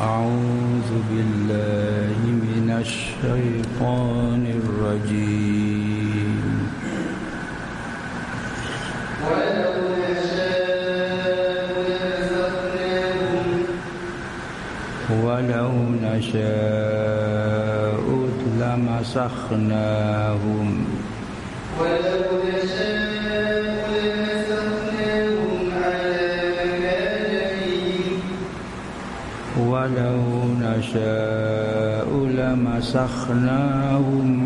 أعوذ بالله من الشيطان الرجيم. ولو نشاء ولو نشاء لمسخناهم. ولو ولو نشاء لمسخناهم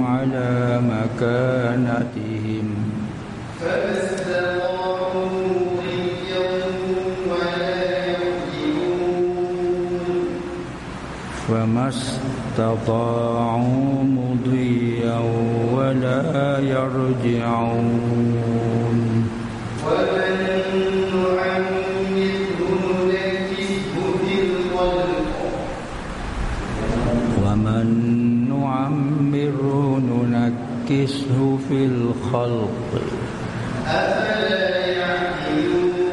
على مكانتهم. فما استطاعوا مضيا ولا يرجعون. ننكسه في الخلق. أفلا يعقلون؟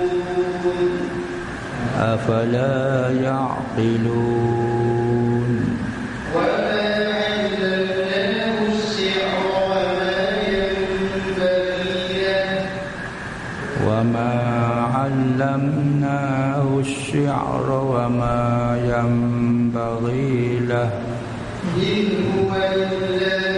أفلا يعقلون وما علمناه الشعر وما ينبغي له وما علمناه الشعر وما ينبغي له. إن هو إلا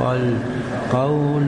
القول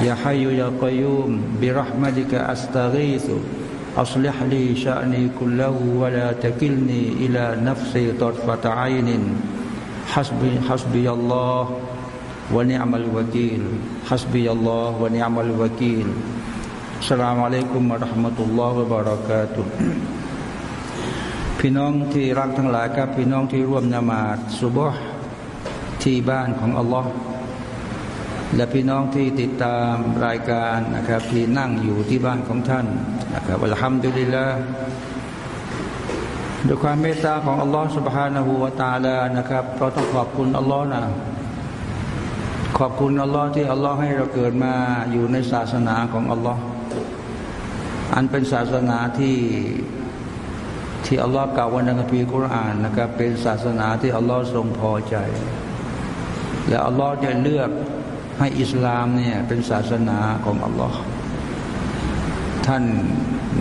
يا حي يا قيوم برحمتك أستغيث أصلح لي شأني كله ولا تكلني إلى نفسي طرفة عين حسبي حسبي الله ونعم الوكيل حسبي الله ونعم الوكيل السلام عليكم ورحمة الله وبركاته พี่น้องที่รักทั้งหลายครับพี่น้องที่ร่วมนมาสุบฮ์ที่บ้านของอัลลอฮ์ และพี่น้องที่ติดตามรายการนะครับ ที่นั่งอยู่ที่บ้านของท่านนะครับอัลฮัมดุลิลละด้วยความเมตตาของอัลลอฮฺ سبحانه และ تعالى นะครับเราต้องขอบคุณอัลลอฮ์นะขอบคุณอัลลอฮ์ที่อัลลอฮ์ให้เราเกิดมาอยู่ในศาสนาของอัลลอฮ์อันเป็นศาสนาที่ที่อัลลอฮ์กล่าวไว้ในคัมภีร์กุรอานนะครับ เป็นศาสนาที่อัลลอฮ์ทรงพอใจ และอัลลอฮ์จะเลือก ให้อิสลามเนี่ยเป็นศาสนาของอัลลอฮ์ท่าน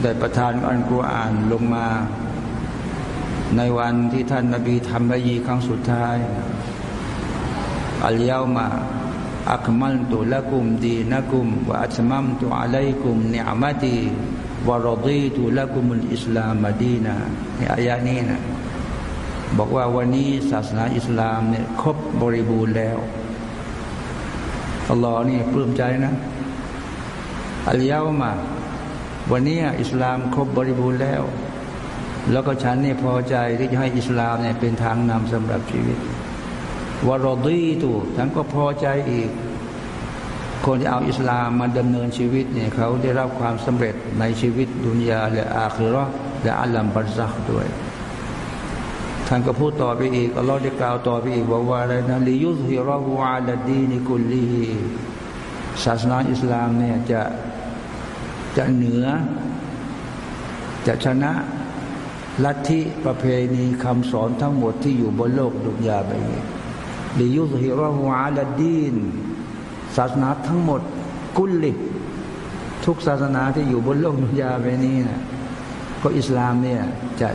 ได้ประทานอัลกุรอานลงมา ในวันที่ท่านนบีทำบยีครั้งสุดท้ายอัลยามาอัคมัลตุละกุมดีนักุมวะอัตมัมตุอะลัยกุมเนอมาตีวารดีตุละกุมุลอิสลามมดีนาในอายะนี้นะบอกว่าวันนี้ศาสนาอิสลามเนี่ยครบบริบูรณ์แล้ว อัลลอฮ์นี่ปลื้มใจนะอัลยามา วันนี้อิสลามครบบริบูรณ์แล้ว แล้วก็ฉันนี่พอใจที่จะให้อิสลามเนี่ยเป็นทางนำสำหรับชีวิตวารดีตูทั้งก็พอใจอีก คนที่เอาอิสลามมาดำเนินชีวิตเนี่ยเขาได้รับความสำเร็จในชีวิตดุนยาและอาคิรอและอัลลัมบัรซักด้วย ท่านก็พูดต่อไปอีกอัลลอฮ์ได้กล่าวต่อไปอีกบอกว่าอะไรนะลิยุสฮิรอฮูอาลดีนิกุลีศาสนาอิสลามเนี่ยจะจะเหนือ จะชนะลัทธิประเพณีคำสอนทั้งหมดที่อยู่บนโลกดุนยาไปนี้ลิยุสฮิรอฮูอาลดีนศาสนาทั้งหมดกุลลิทุกศาสนาที่อยู่บนโลกดุนยาไปนี้นะก็อิสลามเนี่ยจะ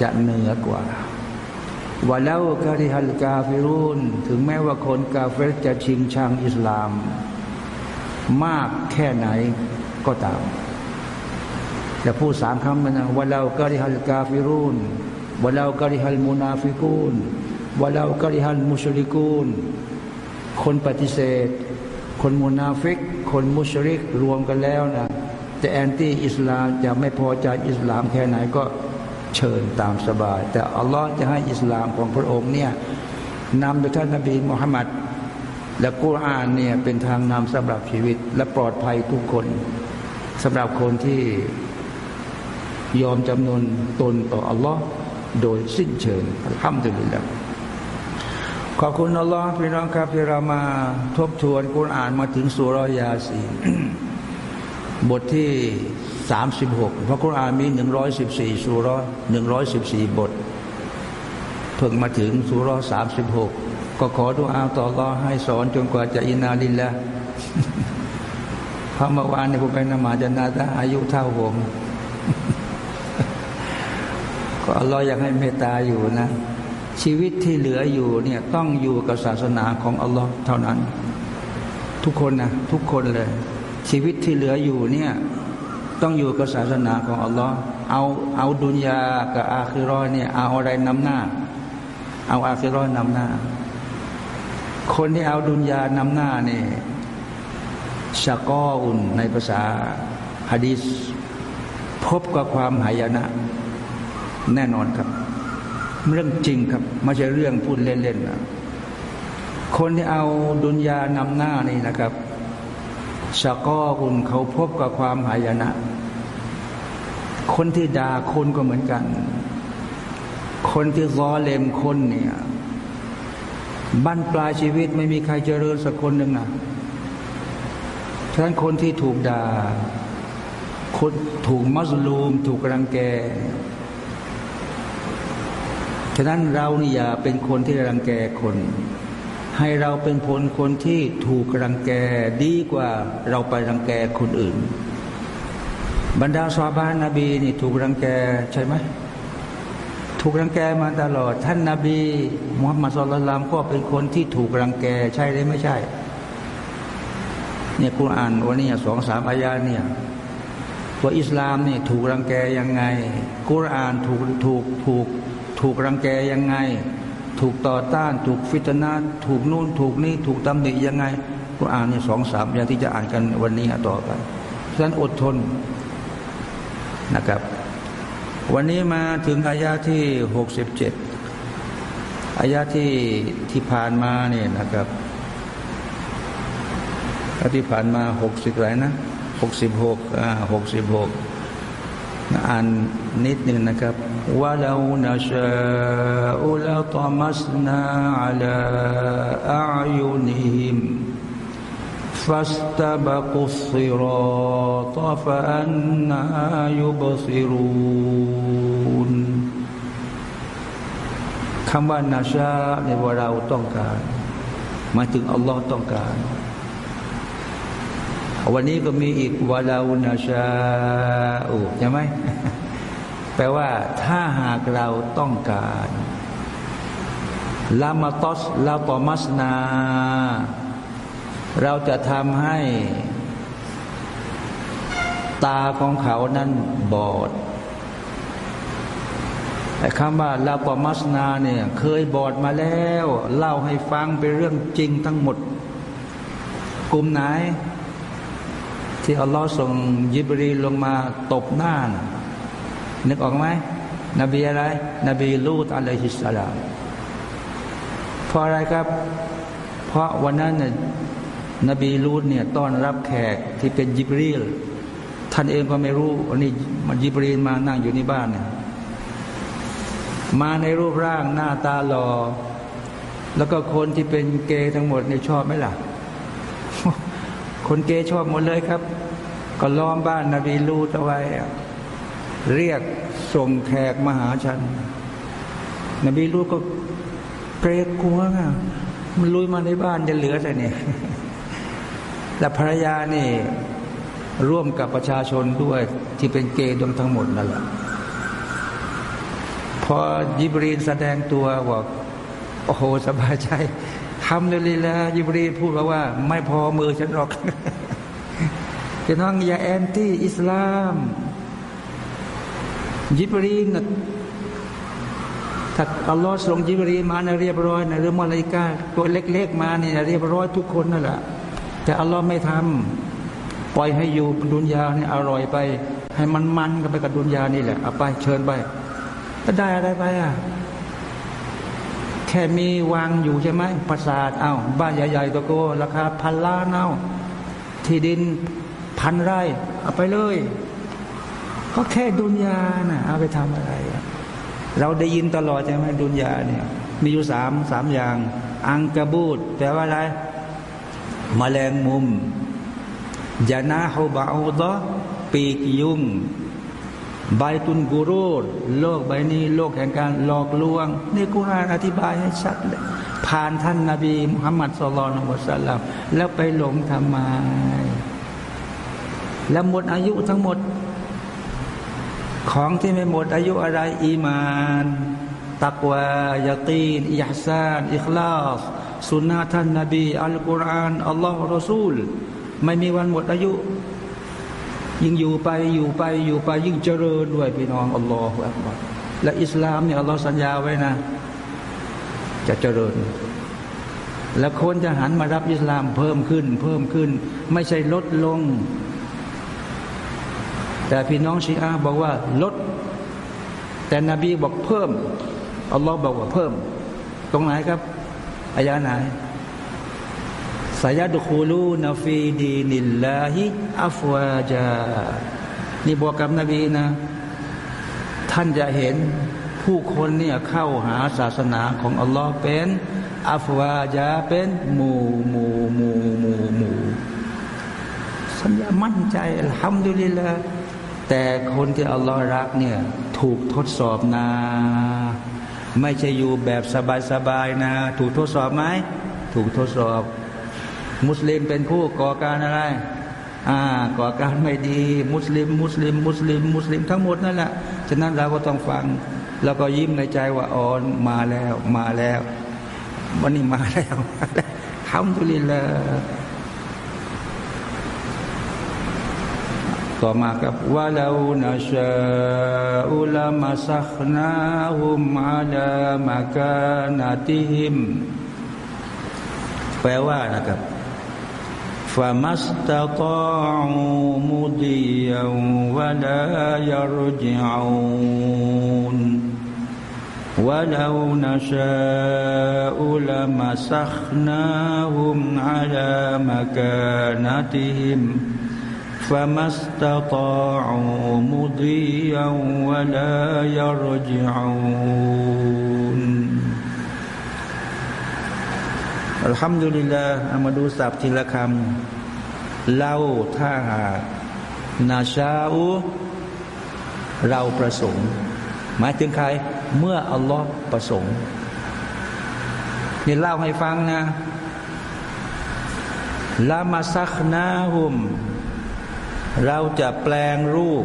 จะเหนือกว่า ว่าแล้วกาดิฮัลกาฟิรุนถึงแม้ว่าคนกาเฟรจะชิงชังอิสลาม มากแค่ไหนก็ตาม จะพูดสามคำนะว่าเรากาดิฮัลกาฟิรุนولو كره المنافقون ولو كره المشركونคนปฏิเสธ คนมุนาฟิก คนมุชริกรวมกันแล้วนะจะ anti อิสลามจะไม่พอใจอิสลามแค่ไหนก็ เชิญตามสบาย แต่อัลลอฮ์จะให้อิสลามของพระองค์เนี่ยนำโดยท่านนบีมุฮัมมัดและกุรอานเนี่ยเป็นทางนำสำหรับชีวิต และปลอดภัยทุกคนสำหรับคนที่ยอมจำนนตนต่ออัลลอฮ์โดยสิ้นเชิงห้ามดุลิลละขอบคุณอัลลอฮ์พี่น้องครับที่เรามาทบทวนกุรอานมาถึงสุรยาสีบทที่ สามสิบหกพระคุรานมีหนึ่งร้อยสิบสี่สุรหนึ่งร้อยสิบสี่บท เพิ่งมาถึงสุรสามสิบหกก็ขอดุอาต่อรอให้สอนจนกว่าจะอินาลินละพระเมื่อวานในผมไปนมาจะนาตาอายุเท่าผมก็อัลลอฮ์อยากให้เมตตาอยู่นะ ชีวิตที่เหลืออยู่เนี่ยต้องอยู่กับศาสนาของอัลลอฮ์เท่านั้น ทุกคนนะทุกคนเลย ชีวิตที่เหลืออยู่เนี่ย ต้องอยู่กับศาสนาของอัลลอฮ์เอาเอาดุนยากับอาคิรอเนี่ยเอาอะไรนำหน้า เอาอาคิรอนำหน้า คนที่เอาดุนยานำหน้าเนี่ยชะกออุนในภาษาฮะดีษพบกับความหายนะ แน่นอนครับ เรื่องจริงครับไม่ใช่เรื่องพูดเล่นๆนะคนที่เอาดุนยานำหน้านี่นะครับ ชะกออุนเขาพบกับความหายนะ คนที่ด่าคนก็เหมือนกัน คนที่ร้อเลมคนเนี่ยบั้นปลายชีวิตไม่มีใครเจริญสักคนหนึ่งนะฉะนั้นคนที่ถูกด่าคนถูกมัสลูม ถูกรังแก ฉะนั้นเรานี่อย่าเป็นคนที่รังแกคน ให้เราเป็นผลคนที่ถูกรังแกดีกว่าเราไปรังแกคนอื่น บรรดาสวาบานนบีนี่ถูกรังแกใช่ไหมถูกรังแกมาตลอด ท่านนาบีมุฮัมมัดสุลลัมก็เป็นคนที่ถูกรังแกใช่หรือไม่ใช่ เนี่ยคุณอ่านวันนี้สองสามอายาเนี่ยตัวอิสลามนี่ถูกรังแกยังไง กุรอานถูกถูกถูกถูกรังแกยังไง ถูกต่อต้าน ถูกฟิตนาถูกนู่นถูกนี่ถูกตำหนิยังไงก็อ่านเนี่ยสองสามอย่างที่จะอ่านกันวันนี้ต่อไปฉะนั้นอดทนนะครับ วันนี้มาถึงอายาที่หกสิบเจ็ดอายาที่ที่ผ่านมาเนี่ยนะครับที่ผ่านมาหกสิบไรนะหกสิบหกอ่าหกสิบหกอ่านนิดหนึ่งนะครับ ว่าเรานาชาอุลตมัสนาอัลอายุนิม فاستبقوا الصراط فأنا يبصرون คำว่านาชาในว่าเราต้องการหมายถึงอัลลอฮ์ต้องการ วันนี้ก็มีอีกวาลาอุนาชาอูใช่ไหม แปลว่าถ้าหากเราต้องการลามาตอสลาตอมัสนา เราจะทำให้ตาของเขานั้นบอดไอ้คำว่าลาปมัสนาเนี่ยเคยบอดมาแล้ว เล่าให้ฟังเป็นเรื่องจริงทั้งหมด กลุ่มไหน ที่อัลลอฮ์ส่งยิบรีลงมาตบหน้านะ นึกออกไหมนบีอะไร นบีลูตอะลัยฮิสสลามเพราะอะไรครับ เพราะวันนั้นน่ยนบีลูดเนี่ยต้อนรับแขกที่เป็นยิบรีลท่านเองก็ไม่รู้วันนี้มันยิบรีลมานั่งอยู่ในบ้านเนี่ยมาในรูปร่างหน้าตาหลอ่อแล้วก็คนที่เป็นเกย์ทั้งหมดเนี่ยชอบไหมล่ะ คนเกย์ชอบหมดเลยครับ ก็ล้อมบ้านนาบีลูดเอาไว้ เรียกส่งแขกมาหาฉัน นบีลูดก็เกรงกลัวอะมันลุยมาในบ้านจะเหลือแต่เนี่ยและภรรยานี่ ร่วมกับประชาชนด้วยที่เป็นเกย์ดวงทั้งหมดนั่นแหละพอยิบรีนแสดงตัวบอกโอ้โหสบายใจทำเลยละยิบรีนพูดว่า ไม่พอมือฉันหรอกจะน้องอย่าแอนตี้อิสลาม ยิบรีนถ้าอัลลอฮ์ส่งยิบรีนมาในเรียบร้อยในเรื่องมาลายกาตัวเล็ก ๆ มาเนี่ยเรียบร้อยทุกคนนั่นแหละแต่อัลลอฮ์ไม่ทำปล่อยให้อยู่ดุนยาเนี่ยอร่อยไป ให้มันมันกันไปกับดุนยานี่แหละเอาไปเชิญไปก็ได้อะไรไปอะแค่มีวางอยู่ใช่ไหมปราสาทเอา้าบ้านใหญ่ๆตัวโกราคาพันล้านเอาที่ดินพันไร่เอาไปเลย ก็แค่ดุนยานะ่ะเอาไปทำอะไร เราได้ยินตลอดใช่ไหมดุนยาเนี่ย มีอยู่สามสามอย่าง อังกบูดแปลว่าอะไรมแมลงมุมยานาฮูบาอูดปีกยุงใบตุนกูรูดโลกใบนี้ โลกแห่งการหลอกลวง นี่กุรานอธิบายให้ชัดเลยผ่านท่านนาบีมุฮัมมัดสุลลัลมุสลัมแล้วไปหลงทำไมแล้วหมดอายุทั้งหมด ของที่ไม่หมดอายุอะไร อีมานตักวายาตีนอิยาซานอิคลาสสุนนะท่านนาบีอัลกุรอานอัลลอฮ์รอซูล ไม่มีวันหมดอายุ ยิ่งอยู่ไปอยู่ไปอยู่ไปยิ่งเจริญด้วยพี่น้องอัลลอฮฺอัลลอฮฺและอิสลามเนี่ยอัลลอฮ์สัญญาไว้นะ จะเจริญ แล้วคนจะหันมารับอิสลามเพิ่มขึ้น เพิ่มขึ้น ไม่ใช่ลดลง แต่พี่น้องชีอะบอกว่าลด แต่นบีบอกเพิ่มอัลลอฮ์บอกว่าเพิ่ม ตรงไหนครับอายะไหนสายดุคูลูนฟีดีนิลลาฮิอัฟวาจานี่บอกกับนบีนะ ท่านจะเห็นผู้คนเนี่ยเข้าหาศาสนาของอัลลอฮ์เป็นอัฟวาจาเป็นหมู่หมู่หมู่หมู่หมู่สัญญามั่นใจทำดุลิละ แต่คนที่อัลลอฮ์รักเนี่ยถูกทดสอบนาไม่ใช่อยู่แบบสบายๆนะ ถูกทดสอบไหมถูกทดสอบ มุสลิมเป็นผู้ก่อการอะไรอ่าก่อการไม่ดี มุสลิม มุสลิม มุสลิม มุสลิมทั้งหมดนั่นแหละฉะนั้นเราก็ต้องฟัง แล้วก็ยิ้มในใจว่าอ๋อนมาแล้ว มาแล้ว วันนี้มาแล้วทำทุลินละ ต่อมากับว่าเรานาชาอุลามาสักนาหุมอาลามากานาติหิมแปลว่านะครับฟามัสตะตามุดียวะลายรจิอูน ولو نشاء لمسخناهم على مكانتهم فما استطاعوا مضيا ولا يرجعون الحمد لله มาดูสับทีละคำเล่าถ้าหากนาชาอูเราประสงค์หมายถึงใคร เมื่ออัลลอฮ์ประสงค์นี่เล่าให้ฟังนะลามาซักนาหุม เราจะแปลงรูป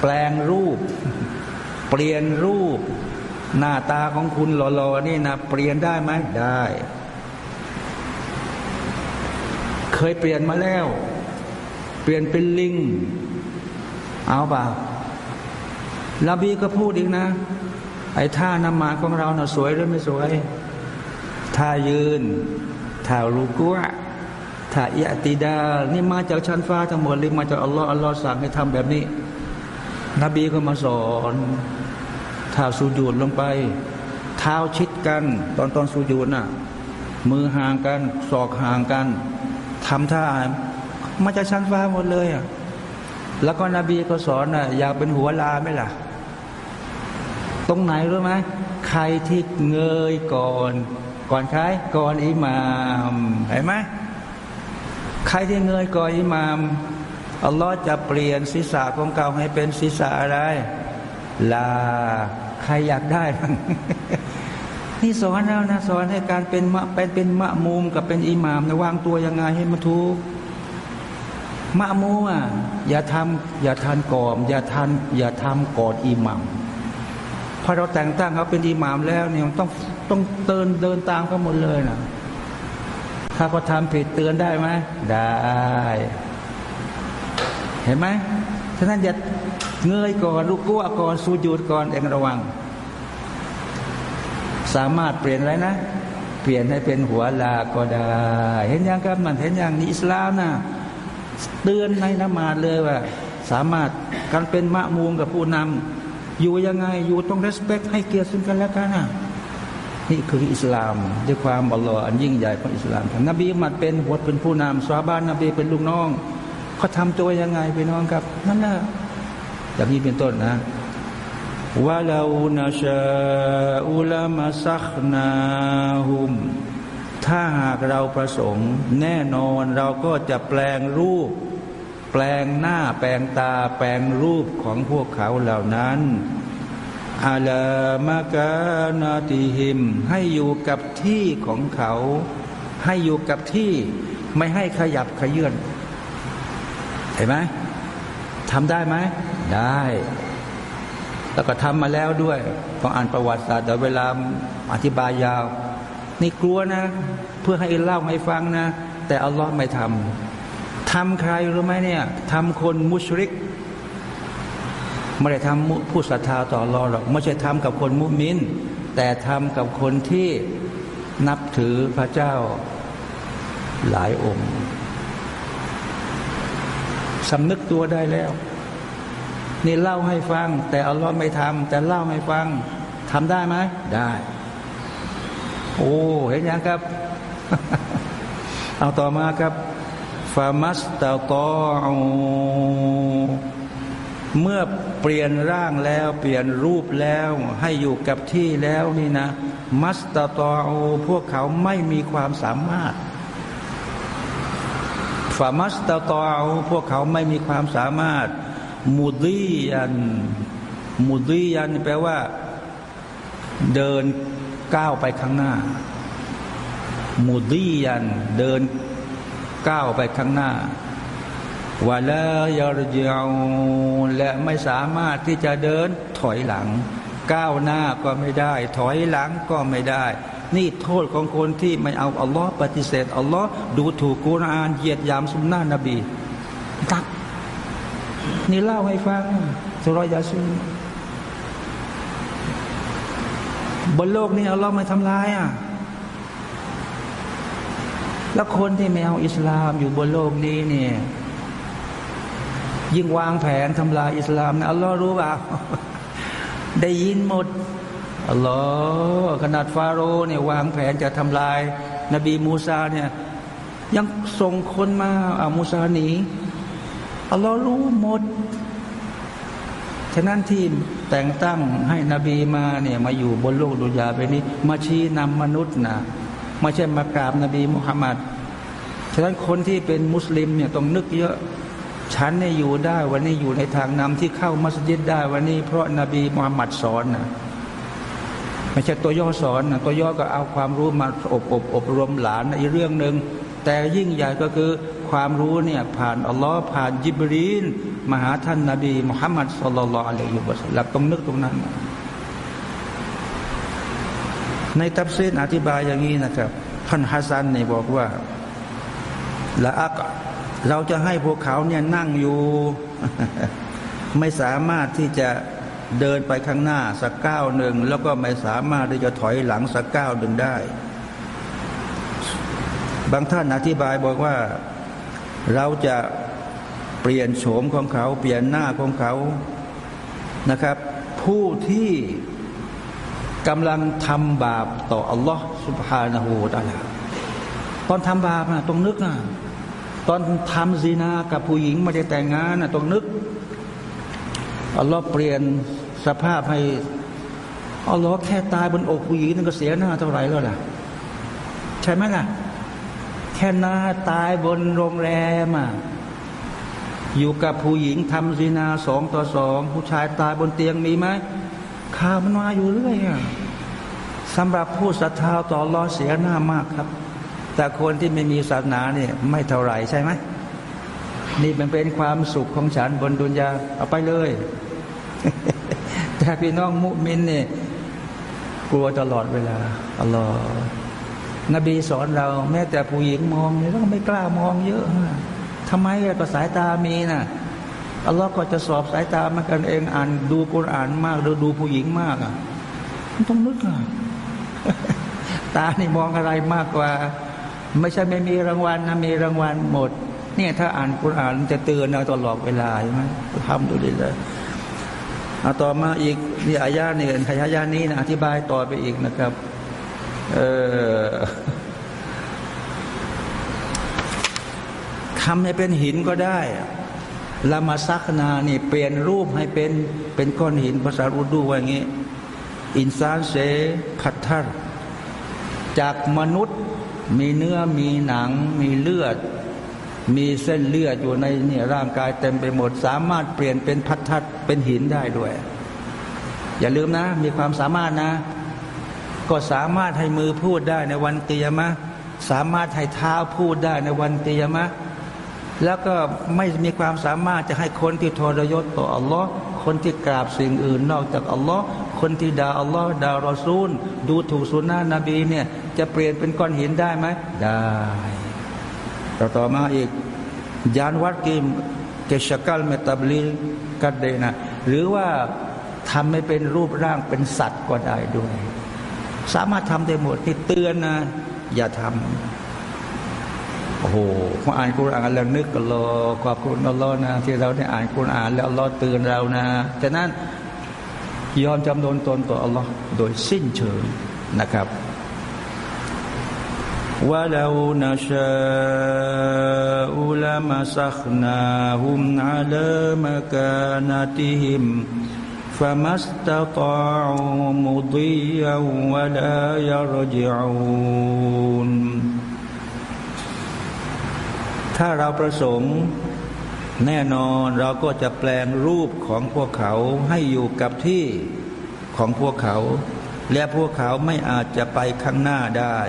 แปลงรูป เปลี่ยนรูป หน้าตาของคุณหล่อๆนี่นะเปลี่ยนได้ไหมได้ เคยเปลี่ยนมาแล้ว เปลี่ยนเป็นลิง เอาเปล่าลาบีก็พูดอีกนะ ไอ้ท่านมาของเราเน่ะสวยหรือไม่สวยท่ายืนท่ารูกั วท่าอิยติดา นี่มาจากชั้นฟ้าทั้งหมดเลยมาจากอัลลอฮ์อัลลอฮ์สั่งให้ทำแบบนี้ นบีก็มาสอนท่าสูญูดลงไป เท้าชิดกัน ตอนตอนสูญูดน่ะ มือห่างกัน ศอกห่างกันทำท่ามาจากชั้นฟ้าหมดเลยอะแล้วก็นบีก็สอนอะอยากเป็นหัวลาไหมล่ะ ตรงไหนรู้ไหมใครที่เงยก่อน ก่อนใครก่อนอิหมามเห็นไหม ใครที่เงยกออิหมามอัลลอฮ์จะเปลี่ยนศีรษะของเก่าให้เป็นศีรษะอะไรลาใครอยากได้นี่สอนแล้วนะสอนให้การเป็นมะเป็นเป็นมะมุมกับเป็นอิหมามนะวางตัวยังไงให้มันถูกมะมุมอะอย่าทำอย่าทันก่อม อย่าทันอย่าทำกอนอิหมามพอเราแต่งตั้งเขาเป็นอิหมามแล้วเนี่ยต้องต้องเดินเดินตามเขาหมดเลยนะ ถ้าเขาทำผิดเตือนได้ไหมได้ เห็นไหมฉะนั้นอย่าเงยก่อนลูกกั้วก่อนสูญูดก่อนเองระวัง สามารถเปลี่ยนอะไรนะ เปลี่ยนให้เป็นหัวลาก็ได้ เห็นยังครับมันเห็นอย่างนี้อิสลามนะเตือนในนมาดเลยว่า สามารถการเป็นมะมูมกับผู้นำอยู่ยังไงอยู่ต้อง respect ให้เกียรติซึ่งกันและกันนะ นี่คืออิสลามด้วยความอัลลอฮ์อันยิ่งใหญ่ของอิสลามนบีมัดเป็นหัวเป็นผู้นำสวาบานนบีเป็นลูกน้องเขาทำตัวยังไงไปน้องครับนั่นแหละอย่างนี้เป็นต้นนะว่าเรานาชาอุลามาซักนาหุมถ้าหากเราประสงค์ แน่นอนเราก็จะแปลงรูป แปลงหน้าแปลงตา แปลงรูปของพวกเขาเหล่านั้น อาลามากานาติหิม ให้อยู่กับที่ของเขา ให้อยู่กับที่ไม่ให้ขยับขยื่นเห็นไหมทำได้ไหม ได้ แล้วก็ทำมาแล้วด้วยต้องอ่านประวัติศาสตร์แต่เวลาอธิบายยาว นี่กลัวนะ เพื่อให้เล่าให้ฟังนะ แต่อัลลอฮ์ไม่ทำทำใครรู้ไหมเนี่ยทำคนมุชริก ไม่ได้ทำผู้ศรัทธาต่อรอหรอกไม่ใช่ทำกับคนมุมิน แต่ทำกับคนที่นับถือพระเจ้าหลายองค์สำนึกตัวได้แล้ว นี่เล่าให้ฟัง แต่อัลลอฮ์ไม่ทำแต่เล่าให้ฟังทำได้ไหมได้ โอ้เห็นยังครับ เอาต่อมาครับฟามัสตาตอ เมื่อเปลี่ยนร่างแล้วเปลี่ยนรูปแล้วให้อยู่กับที่แล้วนี่นะ มัสตาตอพวกเขาไม่มีความสามารถฟามัสตาตอพวกเขาไม่มีความสามารถ มุดียัน มุดียันแปลว่า เดินก้าวไปข้างหน้า มุดียัน เดินก้าวไปข้างหน้า วาลายารเจียวและไม่สามารถที่จะเดินถอยหลัง ก้าวหน้าก็ไม่ได้ ถอยหลังก็ไม่ได้ นี่โทษของคนที่ไม่เอาอัลลอฮ์ปฏิเสธอัลลอฮ์ดูถูกกุรอานเหยียดยามสุนนะนบีตักนี่เล่าให้ฟังสุรยาซูบนโลกนี้อัลลอฮ์ไม่ทำลายอะแล้วคนที่ไม่เอาอิสลามอยู่บนโลกนี้เนี่ย ยิ่งวางแผนทำลายอิสลามนะอัลลอฮ์รู้เปล่าได้ยินหมดอัลลอฮ์ขนาดฟาโรห์เนี่ยวางแผนจะทำลาย นบีมูซาเนี่ย ยังส่งคนมาอามูซาหนีอัลลอฮ์รู้หมด ฉะนั้นที่แต่งตั้งให้นบีมาเนี่ยมาอยู่บนโลกดุนยาไปนี้ มาชี้นำมนุษย์นะไม่ใช่มากราบนบีมุฮัมมัดฉะนั้นคนที่เป็นมุสลิมเนี่ยต้องนึกเยอะ ฉันเนี่ยอยู่ได้ วันนี้อยู่ในทางนำที่เข้ามัสยิดได้ วันนี้เพราะนบีมุฮัมมัดสอนนะไม่ใช่ตัวย่อสอนนะตัวย่อก็เอาความรู้มาอบอบอบรมหลานอีกเรื่องหนึ่งแต่ยิ่งใหญ่ก็คือความรู้เนี่ยผ่านอัลลอฮ์ผ่านยิบรีนมาหาท่านนาบีมุฮัมมัดสุลลัลอะลัยฮิวะสัลลัมต้องนึกตรงนั้น ในตับซีนอธิบายอย่างนี้นะครับท่านฮัสซันเนี่ยบอกว่าละอัก เราจะให้พวกเขาเนี่ยนั่งอยู่ ไม่สามารถที่จะเดินไปข้างหน้าสักก้าวหนึ่งแล้วก็ไม่สามารถที่จะถอยหลังสักก้าวหนึ่งได้ บางท่านอธิบายบอกว่าเราจะเปลี่ยนโฉมของเขา เปลี่ยนหน้าของเขานะครับ ผู้ที่กำลังทำบาปต่ออัลลอฮ์สุบฮานาหูตะลาตอนทำบาปนะต้องนึกนะ ตอนทำซีนากับผู้หญิงไม่ได้แต่งงานนะต้องนึกอัลลอฮ์เปลี่ยนสภาพให้อัลลอฮ์แค่ตายบนอกผู้หญิงนั่นก็เสียหน้าเท่าไหร่แล้วล่ะ ใช่ไหมล่ะ แค่หน้าตายบนโรงแรมอะอยู่กับผู้หญิงทำซีนาสองต่อสองผู้ชายตายบนเตียงมีไหมข่าวมันมาอยู่เรื่อยอะสำหรับผู้ศรัทธาต่อรอเสียหน้ามากครับ แต่คนที่ไม่มีศาสนาเนี่ยไม่เท่าไหร่ใช่ไหมนี่มันเป็นความสุขของฉันบนดุนยาเอาไปเลย แต่พี่น้องมุมินเนี่ยกลัวตลอดเวลาอัลลอฮ์นบีสอนเรา แม้แต่ผู้หญิงมองเนี่ยก็ไม่กล้ามองเยอะทำไมก็สายตามีนะ่ะอัลลอฮ์ก็จะสอบสายตามากันเองอ่านดูกุรอานมากดูดูผู้หญิงมากอะมันต้องนึกอะตานี่มองอะไรมากกว่า ไม่ใช่ไม่มีรางวัลนะมีรางวัลหมด เนี่ยถ้าอ่านกุรอานจะเตือนเราตลอดเวลาใช่ไหมทำดูดีเลยเอาต่อมาอีกนี่อายาเนี่ยขยายานี้นะอธิบายต่อไปอีกนะครับเออทำให้เป็นหินก็ได้ละมาซักนานี่เปลี่ยนรูปให้เป็นเป็นก้อนหินภาษาอุดูว่าอย่างนี้ อินซานเซขัดทัรจากมนุษย์ มีเนื้อมีหนัง มีเลือด มีเส้นเลือดอยู่ในเนี่ยร่างกายเต็มไปหมด สามารถเปลี่ยนเป็นพัดทัดเป็นหินได้ด้วย อย่าลืมนะ มีความสามารถนะ ก็สามารถให้มือพูดได้ในวันเตียมะสามารถให้เท้าพูดได้ในวันเตียมะแล้วก็ไม่มีความสามารถจะให้คนที่ทรยศต่ออัลลอฮ์คนที่กราบสิ่งอื่นนอกจากอัลลอฮ์คนที่ด่าอัลลอฮ์ด่ารอซูล ดูถูกสุนนะนบีเนี่ย จะเปลี่ยนเป็นก้อนหินได้ไหม ได้ ต่อต่อมาอีก ยานวัดกิมเกชกัลเมตาบลิลกัดเดนะ หรือว่าทำให้เป็นรูปร่างเป็นสัตว์ก็ได้ด้วย สามารถทำได้หมดที่เตือนนะ อย่าทำโอ้โหมาอ่านคุรานแล้วนึกกันรอขอบคุณอัลลอฮ์นะที่เราได้อ่านคุรานแล้วอัลลอฮ์เตือนเรานะฉะนั้นยอมจำนนตนต่ออัลลอฮ์โดยสิ้นเชิงนะครับ ว่าเรานาชาอุลามะสักนาหุมอาลามะกานาติหิม فما استطاعوا مضيا ولا يرجعون ถ้าเราประสงค์แน่นอนเราก็จะแปลงรูปของพวกเขาให้อยู่กับที่ของพวกเขา และพวกเขาไม่อาจจะไปข้างหน้าได้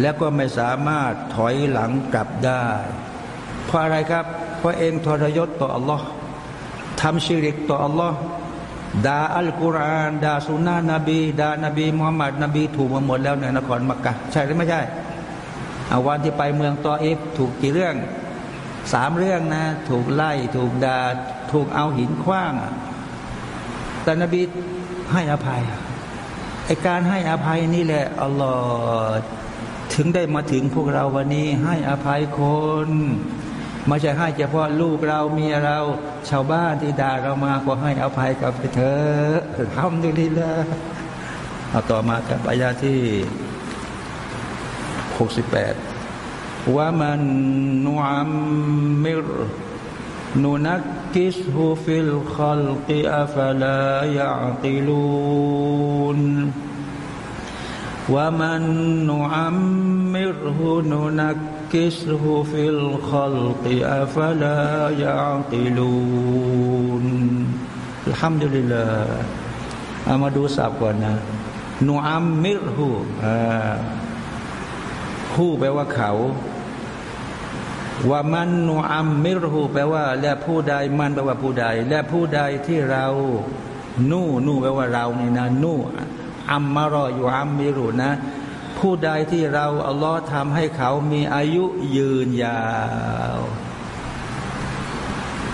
และก็ไม่สามารถถอยหลังกลับได้ เพราะอะไรครับ เพราะเองทรยศต่ออัลลอฮ์ทำชิริกต่ออัลลอฮ์ด่าอัลกุรอานด่าสุนนะนบีด่านบีมุฮัมมัดนบีถูกมาหมดแล้วในนครมักกะใช่หรือไม่ใช่อาวันที่ไปเมืองตอเอฟถูกกี่เรื่องสามเรื่องนะ ถูกไล่ถูกดา่าถูกเอาหินคว้าง แต่นบีให้อภัยไอการให้อภัยนี่แหละอัลลอฮ์ ถึงได้มาถึงพวกเราวันนี้ให้อภัยคนไม่ใช่ให้เฉพาะลูกเราเมียเรา ชาวบ้านที่ด่าเรามาก็ให้อภัยกับเธอทำดีละเอาต่อมากับอายาที่หกสิบแปดومن نعمره ننكسه في الخلق أفلا يعقلون ومن نعمره ننكسه في الخلق أفلا يعقلون الحمد لله เอามาดูสับก่อนนะนูอัมมิรหูฮูแปลว่าเขาว่ามันนูอัมมิรหูแปลว่า และผู้ใดมันแปลว่าผู้ใด และผู้ใดที่เรานู่นู่แปลว่าเรานี่นะนู่ อัมมารออยู่อัมมิรุนะ ผู้ใดที่เราอัลลอฮ์ทำให้เขามีอายุยืนยาว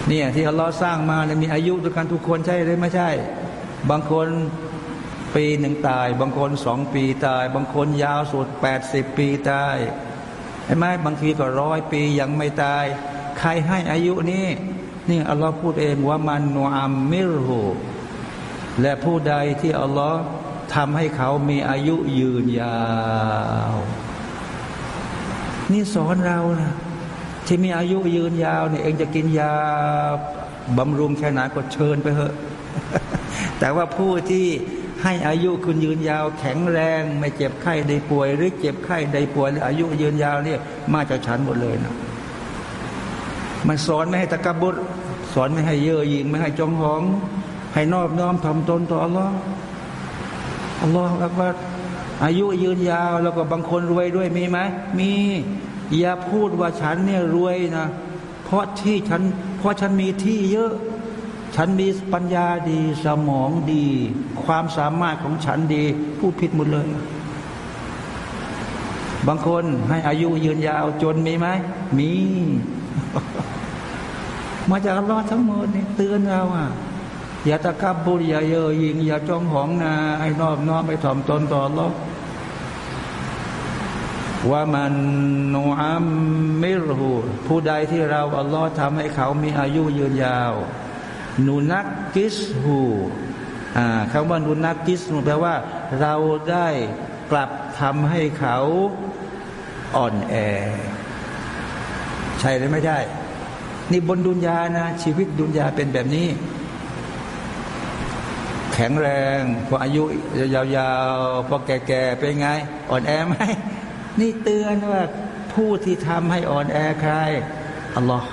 เนี่ยที่อัลลอฮ์สร้างมาเนี่ยมีอายุด้วยกันทุกคนใช่หรือไม่ใช่ บางคนปีหนึ่งตาย บางคนสองปีตาย บางคนยาวสุดแปดสิบปีตายใช่ไหมบางทีก็ร้อยปียังไม่ตาย ใครให้อายุนี้นี่อัลลอฮ์พูดเองว่ามันนูอัมมิรหูและผู้ใดที่อัลลอฮ์ ทำให้เขามีอายุยืนยาว นี่สอนเรานะที่มีอายุยืนยาวเนี่ยเองจะกินยาบำรุงแค่ไหนก็เชิญไปเถอะ แต่ว่าผู้ที่ให้อายุคุณยืนยาว แข็งแรงไม่เจ็บไข้ได้ป่วย หรือเจ็บไข้ได้ป่วยหรืออายุยืนยาวเนี่ยมาจากฉันหมดเลยนะมันสอนไม่ให้ตะกบุตรสอนไม่ให้เย่อหยิ่งไม่ให้จองหอง ให้นอบน้อมถ่อมตนต่ออัลลอฮ์ อัลลอฮฺอักบัดอายุยืนยาว แล้วก็บางคนรวยด้วยมีไหมมีอย่าพูดว่าฉันเนี่ยรวยนะ เพราะที่ฉัน เพราะฉันมีที่เยอะ ฉันมีปัญญาดีสมองดี ความสามารถของฉันดีพูดผิดหมดเลย บางคนให้อายุยืนยาวจนมีไหมมี มาจากอัลลอฮ์ทั้งหมดนี่เตือนเราอะ อย่าตะกับบุญอย่าเยอยิง อย่าจองหองนาให้นอบน้อมไปถ่อมตนต่อรว่ามันนูอัมมิรหูผู้ใดที่เราอัลลอฮ์ทำให้เขามีอายุยืนยาวนูนักกิสหูคำว่านูนักกิสหูแปลว่า เราได้กลับทำให้เขาอ่อนแอ ใช่หรือไม่ได้ นี่บนดุนยานะ ชีวิตดุนยาเป็นแบบนี้ แข็งแรง พออายุยาวๆ พอแก่ๆเป็นไง อ่อนแอไหมนี่เตือนว่าผู้ที่ทำให้อ่อนแอใครอัลลอฮ์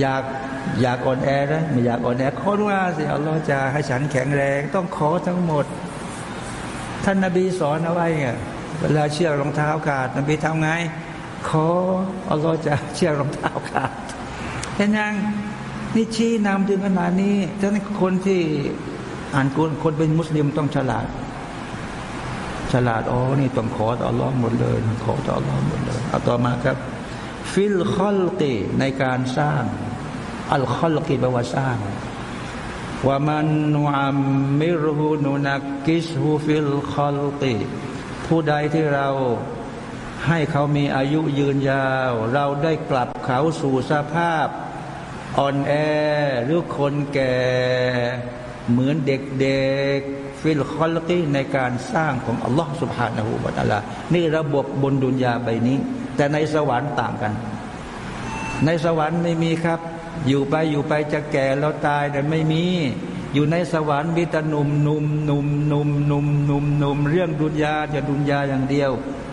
อยากอยากอ่อนแอนะไม่อยากอ่อนแอขอว่าสิอัลลอฮ์จะให้ฉันแข็งแรง ต้องขอทั้งหมด ท่านนาบีสอนเอาไว้ไงเวลาเชือกรองเท้าขาดนบีทำไง ขออัลลอฮ์จะเชือกรองเท้าขาดเห็นยัง นี่ชี้นำถึงขนาดนี้ฉะนั้นคนที่อ่านกุนคนเป็นมุสลิมต้องฉลาด ฉลาดอ๋อนี่ต้องขอต่อรองหมดเลย ขอต่อรองหมดเลยเอาต่อมาครับ في الخلقในการสร้าง الخلقแปลว่าสร้างومن نعمره ننكسه في الخلقผู้ใดที่เราให้เขามีอายุยืนยาว เราได้กลับเขาสู่สภาพ อ่อนแอหรือคนแก่เหมือนเด็กๆฟิลคอลกีในการสร้างของอัลลอฮฺสุบฮานาหูบัตลานี่ระบบบนดุนยาใบนี้ แต่ในสวรรค์ต่างกัน ในสวรรค์ไม่มีครับ อยู่ไปอยู่ไปจะแก่แล้วตายแต่ไม่มี อยู่ในสวรรค์มีแต่หนุ่มหนุ่มหนุ่มหนุ่มหนุ่มหนุ่มหนุ่มเรื่องดุนยาจะดุนยาอย่างเดียว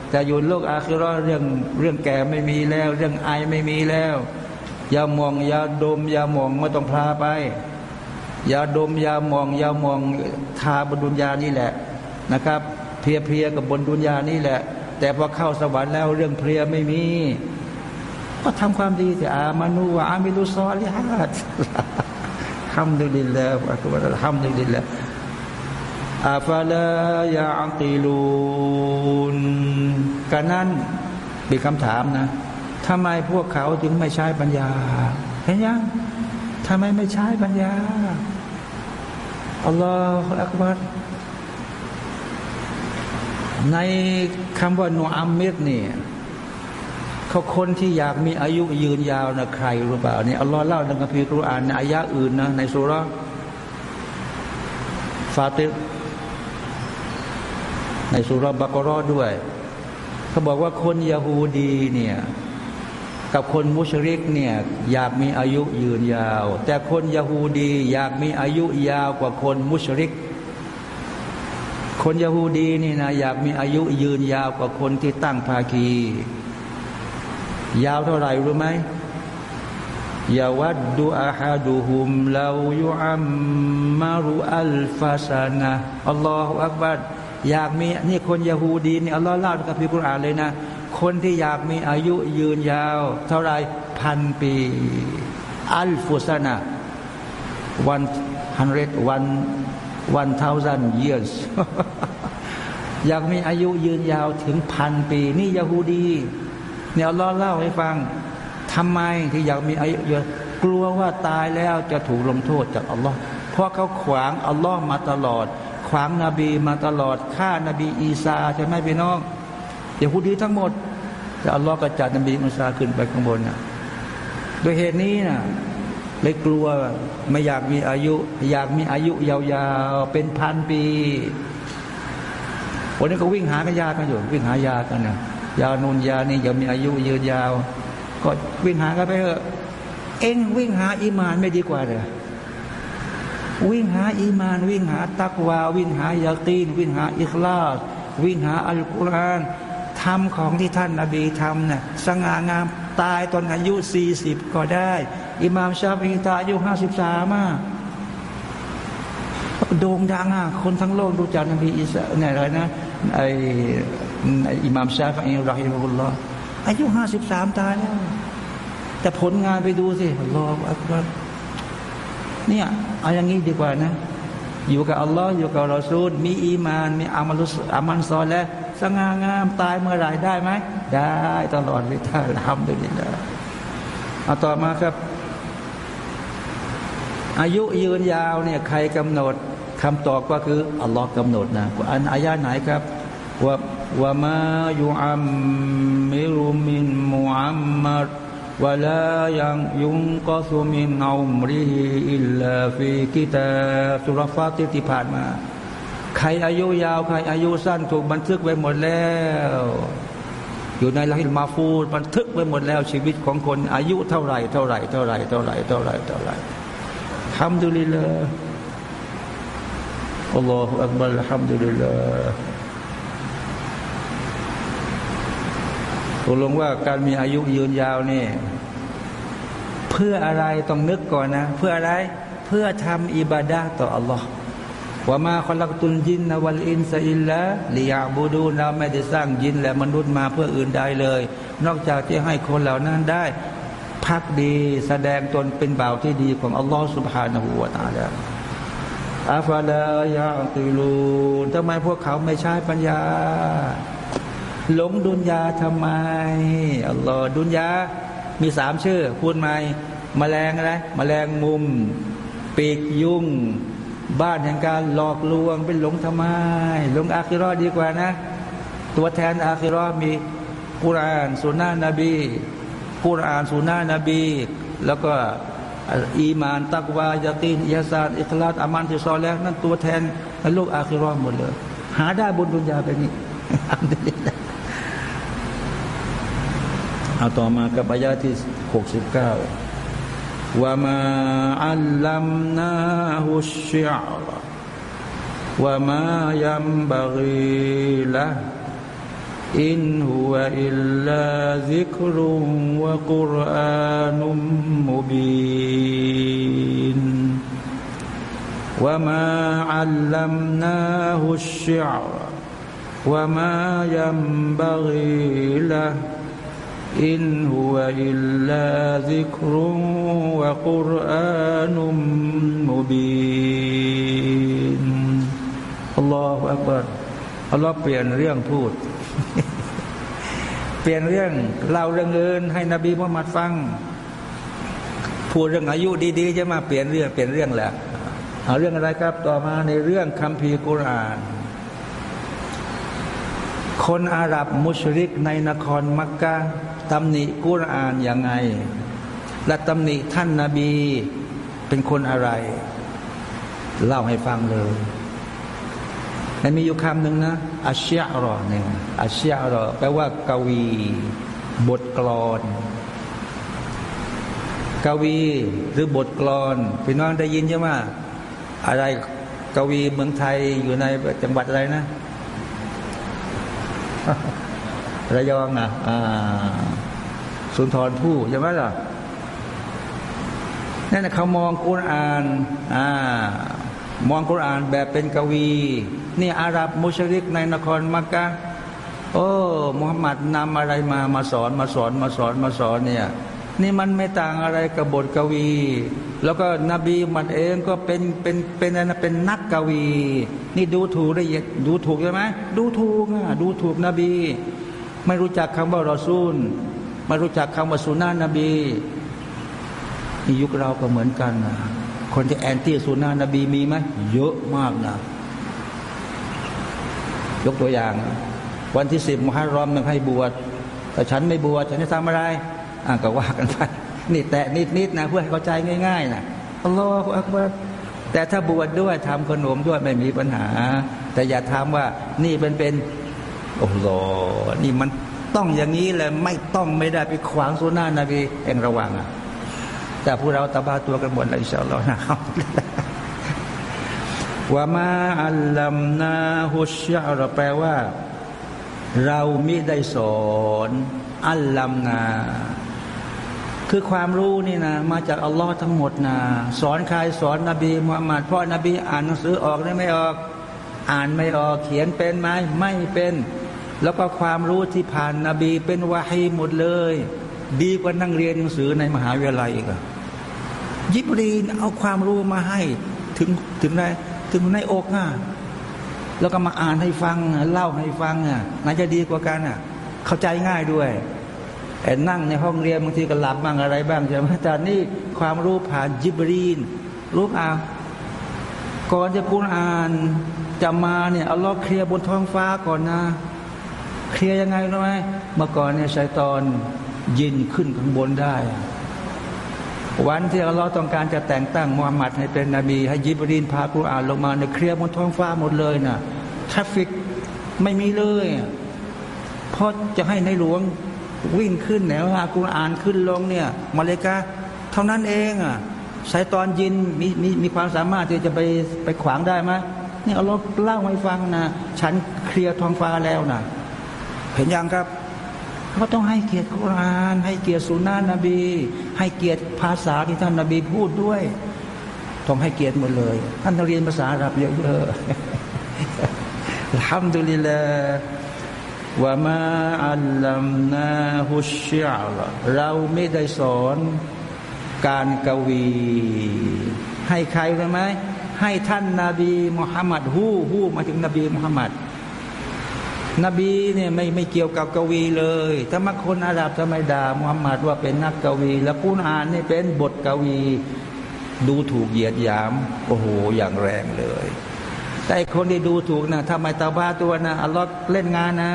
แต่อยู่โลกอาคิรอเรื่องเรื่องแก่ไม่มีแล้ว เรื่องไอไม่มีแล้ว ยามองยาดมยามองไม่ต้องพาไปยาดมยามองยามองทาบนดุนยานี่แหละนะครับ เพียเพียกับบนดุนยานี่แหละ แต่พอเข้าสวรรค์แล้วเรื่องเพลียไม่มี ก็ทำความดีแต่อามานูอามิลุซอลิฮัดทำดีแล้วอักบาทำดีแล้วอาฟาลายาอักีลูนการนั้นเป็นคำถามนะ ทำไมพวกเขาจึงไม่ใช้ปัญญา เห็นยังทำไมไม่ใช้ปัญญาอัลลอฮฺอักบัรในคำว่านูอัมมิดนี่เขาคนที่อยากมีอายุยืนยาวนะใครรู้เปล่าเนี่ยอัลลอฮ์เล่าในคัมภีร์กุรอานในอายะอื่นนะในสุราฟาติในสุราบากรอด้วย เขาบอกว่าคนยาฮูดีเนี่ย กับคนมุชริกเนี่ยอยากมีอายุยืนยาว แต่คนยาฮูดี อยากมีอายุยาวกว่าคนมุชริก คนยาฮูดีนี่นะอยากมีอายุยืนยาวกว่าคนที่ตั้งภาคี ยาวเท่าไหร่รู้ไหมยาวัดดูอาฮาดูฮุมลายุอัมมารุอัลฟาซานะอัลลอฮฺอักบัดอยากมีนี่คนยาฮูดีนี่อัลลอฮ์เล่ากับพิคุรอานเลยนะ คนที่อยากมีอายุยืนยาว เท่าไรพันปี อัลฟุซานะ one hundred one one thousand years อยากมีอายุยืนยาวถึงพันปี นี่ยาฮูดีเนี่ยลลอเล่าให้ฟังทำไมที่อยากมีอายุเยอะกลัวว่าตายแล้วจะถูกลงโทษจากอัลลอฮ์เพราะเขาขวางอัลลอฮ์มาตลอด ขวางนาบีมาตลอดฆ่านาบีอีสาใช่ไหมพี่น้อง ย่าพูดดีทั้งหมดแต่อัลลอฮ์ก็จัดนบีมุสาขึ้นไปข้างบนนะโดยเหตุนี้นะเลยกลัวไม่อยากมีอายุ อยากมีอายุยาวๆเป็นพันปีวันนี้ก็วิ่งหากันยากันอยู่วิ่งหายากันนะยานุนยานี่ยังมีอายุยืนยาว ก็วิ่งหากันไปเถอะเอ็งวิ่งหาอีมานไม่ดีกว่าเลยวิ่งหาอีมาน วิ่งหาตักวา วิ่งหายาตีน วิ่งหาอิคลาสวิ่งหาอัลกุรอาน ทำของที่ท่านนาบีทำเนี่ยสง่างามตายตอนอายุสี่สิบก็ได้ อิมามชาฟีตาอายุห้าสิบสามอะโด่งดังอะคนทั้งโลกรู้จักนบีอิสาเนี่ยอะไรนะไออิหม่ามชาฟีรอฮิมุลลอฮ์อายุห้าสิบสามตายแล้ว แต่ผลงานไปดูสิรออักบัรเนี่ยเอาอย่างนี้ดีกว่านะ อยู่กับอัลลอฮ์อยู่กับรอซูลมีอีมาน มีอามัลุสอามันซอและ สง่างามตายเมื่อไรได้ไหม ได้ตลอดเวลาทำด้วยนี่นะเอาต่อมาครับ อายุยืนยาวเนี่ยใครกำหนดคำตอบก็คืออัลลอฮ์กำหนดนะอันอายาไหนครับว่าว่ามายุอัมมิรุมินมุอัมมัดวะลายังยุงก็สุมินอุมรีอิลลาฟีกิตาสุรฟาติที่ผ่านมา ใครอายุยาว ใครอายุสั้นถูกบันทึกไว้หมดแล้ว อยู่ในاللوح المحفوظบันทึกไว้หมดแล้ว ชีวิตของคนอายุเท่าไหร่เท่าไหร่เท่าไหร่เท่าไหร่เท่าไหร่เท่าไหร่ทำดุลิลลาอัลลอฮฺอักบัลฮัมดุลิลลาตกลงว่าการมีอายุยืนยาวนี่เพื่ออะไรต้องนึกก่อนนะ เพื่ออะไรเพื่อทำอิบาดาต่ออัลลอฮ์ ว่ามาคอลักตุนยินนวัลอินซอิลละลิยาบูดูเราไม่ได้สร้างยินและมนุษย์มาเพื่ออื่นใดเลย นอกจากที่ให้คนเหล่านั้นได้ พักดีแสดงตนเป็นบ่าวที่ดีของอัลลอฮ์สุบฮานาหูวาตาลาอาฟาลายาติลูทำไมพวกเขาไม่ใช้ปัญญา หลงดุนยาทำไมอัลลอฮ์ดุนยา มีสามชื่อพูดไหมแมลงอะไรแมลงมุม ปีกยุ่ง บ้านแห่งการหลอกลวงเป็นหลงทำไมหลงอาคิรอดีกว่านะ ตัวแทนอาคิรอมีกุรานสุนานะนบีกุรานสุนานะนบี แล้วก็อีมาน ตักวายาตินยาซาดอิคลาตอามันที่ซอแล้วนั่นตัวแทนในโลกอาคิรอหมดเลย หาได้บนดุนยาไปนี้เอาต่อมากับอายาที่หกสิบเก้า وما علمناه الشعر وما ينبغي له إن هو إلا ذكر وقرآن مبين وما علمناه الشعر وما ينبغي له إن هو إلا ذكر وقرآن مبين الله أكبر อัลลอฮ์เปลี่ยนเรื่องพูด เปลี่ยนเรื่องเล่าเรื่องเงินให้นบีมุฮัมมัดฟัง พูดเรื่องอายุดีๆจะมาเปลี่ยนเรื่องเปลี่ยนเรื่องแหละเอาเรื่องอะไรครับต่อมาในเรื่องคัมภีร์กุรอาน คนอาหรับมุชริกในนครมักกะตำหนิกุรอานยังไง และตำหนิท่านนาบีเป็นคนอะไร เล่าให้ฟังเลยมันมีอยู่คำหนึ่งนะอัชยรอเนี่ยอัชยรอแปลว่ากวี บทกลอน กวีหรือบทกลอนพี่น้องได้ยินใช่ไหมอะไรกวีเมืองไทยอยู่ในจังหวัดอะไรนะ ระยองอะสุนทรภู่ใช่ไหมล่ะนั่นเขามองกุรอานอ่ามองกุรอานแบบเป็นกวี นี่อาหรับมุชริกในนครมักกะโอ้มุฮัมมัดนำอะไรมามาสอนมาสอนมาสอนมาสอนเนี่ย นี่มันไม่ต่างอะไรกับบทกวี แล้วก็นบีมันเองก็เป็นเป็นเป็นอะไรเป็นนักกวี นี่ดูถูกได้ดูถูกใช่ไหมดูถูกอะดูถูกนบี ไม่รู้จักคำว่ารอซูลไม่รู้จักคำว่าสุนานะนบีนี่ยุคเราก็เหมือนกันนะคนที่แอนตี้สุนานะนบีมีไหมเยอะมากนะยกตัวอย่าง วันที่สิบมหารอมมันให้บวชแต่ฉันไม่บวชฉันจะทำอะไร อ่าก็ว่ากันไปนี่แตะนิดๆนะเพื่อให้เข้าใจง่ายๆนะอัลลอฮฺอักบารแต่ถ้าบวชดด้วยทำขนมด้วยไม่มีปัญหา แต่อย่าทำว่านี่เป็นเป็นโอ้โหนี่มันต้องอย่างนี้แหละไม่ต้องไม่ได้ไปขวางสุนานะบีเองระวังอะแต่พวกเราตาบาตัวกันหมดเลยอินชาอัลลอฮ์นะครับว่ามาอัลลัมนาฮุชยาแปลว่า เรามิได้สอน อัลลัมนา คือความรู้นี่นะมาจากอัลลอฮ์ทั้งหมดนะสอนใครสอนนบีมุฮัมมัดเพราะนบีอ่านหนังสือออกได้ไม่ออก อ่านไม่ออกเขียนเป็นไหมไม่เป็น แล้วก็ความรู้ที่ผ่านนบีเป็นวาฮีหมดเลย ดีกว่านั่งเรียนหนังสือในมหาวิทยาลัยอีกอะยิบรีนเอาความรู้มาให้ถึงถึงในถึงในอกอะแล้วก็มาอ่านให้ฟังเล่าให้ฟังอะน่าจะดีกว่ากันอะ เข้าใจง่ายด้วย แอนนั่งในห้องเรียนบางทีก็หลับบ้างอะไรบ้างใช่ไหมแต่นี่ความรู้ผ่านยิบรีน รู้เอะก่อนจะกุณอ่านจะมาเนี่ยเอาล็อกเคลียร์บนท้องฟ้าก่อนนะ เคลียร์ยังไงรู้ไหมเมื่อก่อนเนี่ยชายตอนยินขึ้นข้างบนได้ วันที่อัลลอฮ์ต้องการจะแต่งตั้งมูฮัมหมัดให้เป็นนบีให้ยิบรีนพากุรอานลงมาเนี่ยเคลียร์บนท้องฟ้าหมดเลยนะทราฟิกไม่มีเลยเพราะจะให้ในหลวง วิ่งขึ้นแนวอากุรอานขึ้นลงเนี่ยมาเลกาเท่านั้นเองอะใช้ตอนยินมีมีมีความสามารถที่จะไปไปขวางได้ไหมนี่เอัลลอเล่าให้ฟังนะ ฉันเคลียร์ท้องฟ้าแล้วนะเห็นยังครับก็ต้องให้เกียรติคุราน ให้เกียรติสุนานะนบี ให้เกียรติภาษาที่ท่านนาบีพูดด้วย ต้องให้เกียรติหมดเลย ท่านเรียนภาษาอาหรับเยอะๆทำดุลิลา ว่ามาอัลลัมนาฮุชิอาลเราไม่ได้สอนการกวี ให้ใครรู้ไหมให้ท่านนาบีมุฮัมมัดฮู้ฮู้มาถึงนบีมุฮัมมัดนบีเนี่ยไม่ไม่เกี่ยวกับกวีเลยถ้ามาคนอาหรับทำไมด่ามุฮัมมัดว่าเป็นนักกวี แล้วกุณอานนี่เป็นบทกวี ดูถูกเหยียดหยามโอ้โหอย่างแรงเลย แต่คนที่ดูถูกนะทำไมตาบ้าตัวนะอัลลอฮ์เล่นงานนะ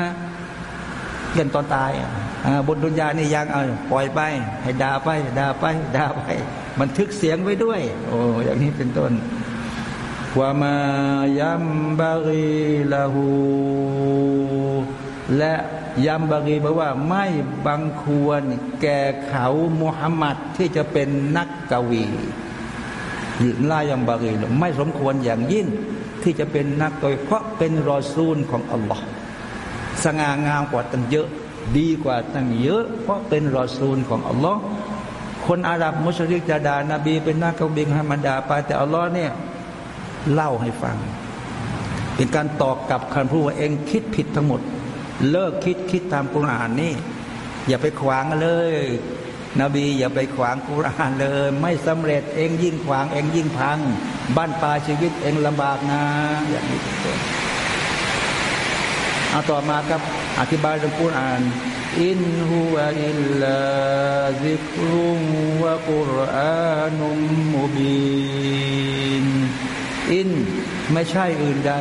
เล่นตอนตายบทดุนยานี่ยังเอาปล่อยไป ให้ด่าไปด่าไปด่าไป มันทึกเสียงไว้ด้วย โอ้อย่างนี้เป็นต้นว่ามายัมบารีละหูและยัมบารีแปลว่าไม่บังควรแก่เขามุฮัมมัดที่จะเป็นนักกวีลายัมบารีไม่สมควรอย่างยิ่งที่จะเป็นนักกวีเพราะเป็นรอซูลของอัลลอฮ์ สง่างามกว่าตั้งเยอะ ดีกว่าตั้งเยอะ เพราะเป็นรอซูลของอัลลอฮ์คนอาหรับมุสลิมจะด่านาบี เป็นนักกวีธรรมดาไปแต่อัลลอฮ์เนี่ยเล่าให้ฟัง เป็นการตอบกับคำพูดว่าเองคิดผิดทั้งหมด เลิกคิดคิดตามกุรอานนี่ อย่าไปขวางเลย นบีอย่าไปขวางกุรอานเลย ไม่สำเร็จเองยิ่งขวางเองยิ่งพัง บั้นปลายชีวิตเองลำบากนะอย่างนี้เป็นต้น เอาต่อมาครับ อธิบายเรื่องกุรอานإن هو إلا ذكر وقرآن مبين إنไม่ใช่อื่นใด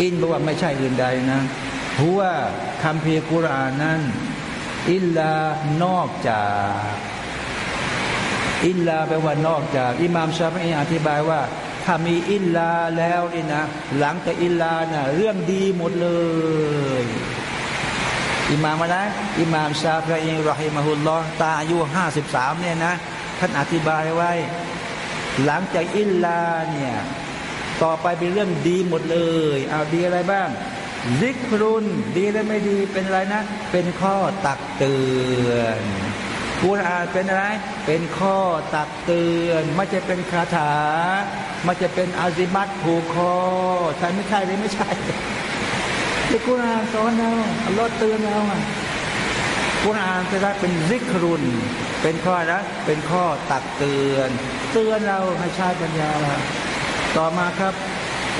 อินแปลว่าไม่ใช่อื่นใดนะหัวคำเพียกุรอานนั้น อิลลานอกจากอิลลาแปลว่านอกจาก อิมามชาฟีอธิบายว่า ถ้ามีอิลลาแล้วนี่นะ หลังจากอิลลานะ่ะเรื่องดีหมดเลยอิมามอะอิมามชาฟีอีرحمه الله تعالى อายุห้าสิบสามเนี่ยนะ ท่านอธิบายไว้ หลังจากอิลลาเนี่ย ต่อไปเป็นเรื่องดีหมดเลย เอาดีอะไรบ้างซิกรุนดีและไม่ดีเป็นอะไรนะ เป็นข้อตักเตือน กุรอานเป็นอะไร เป็นข้อตักเตือนไม่จะเป็นคาถาไม่จะเป็นอาซิมัตผูกคอใช่ไม่ใช่เลยไม่ใช่ที่กุรอานสอนเราอัลลอฮ์เตือนเราอะกุรอานจะได้เป็นซิกรุนเป็นข้อนะเป็นข้อตักเตือน เตือนเราให้ชาติปัญญาต่อมาครับ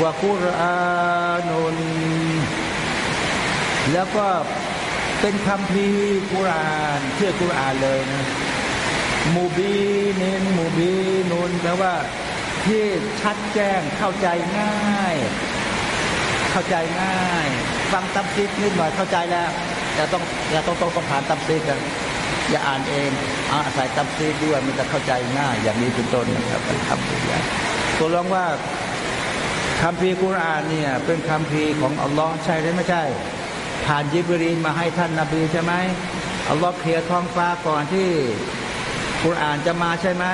ว่ากุรอานุนแล้วก็ เป็นคำพีกุรานเชื่อกุรานเลยนะมูบีเน้นมูบีนุนแปลว่าที่ชัดแจ้งเข้าใจง่าย เข้าใจง่าย ฟังตับซิดนิดหน่อยเข้าใจแล้วแต่ต้องอย่าต้องต้องต้องผ่านตับซิดกันอย่าอ่านเองอาศัยตับซีดด้วยมันจะเข้าใจง่าย อย่างนี้เป็นต้นนะครับทำอย่างตัวรองว่าคำพีกุรานเนี่ยเป็นคำพีของอัลลอฮ์ใช่หรือไม่ใช่ ผ่านยิบรีนมาให้ท่านนาบีใช่ไหมอัลลอฮ์เคลียร์ท้องฟ้าก่อนที่กุรอานจะมาใช่ไหม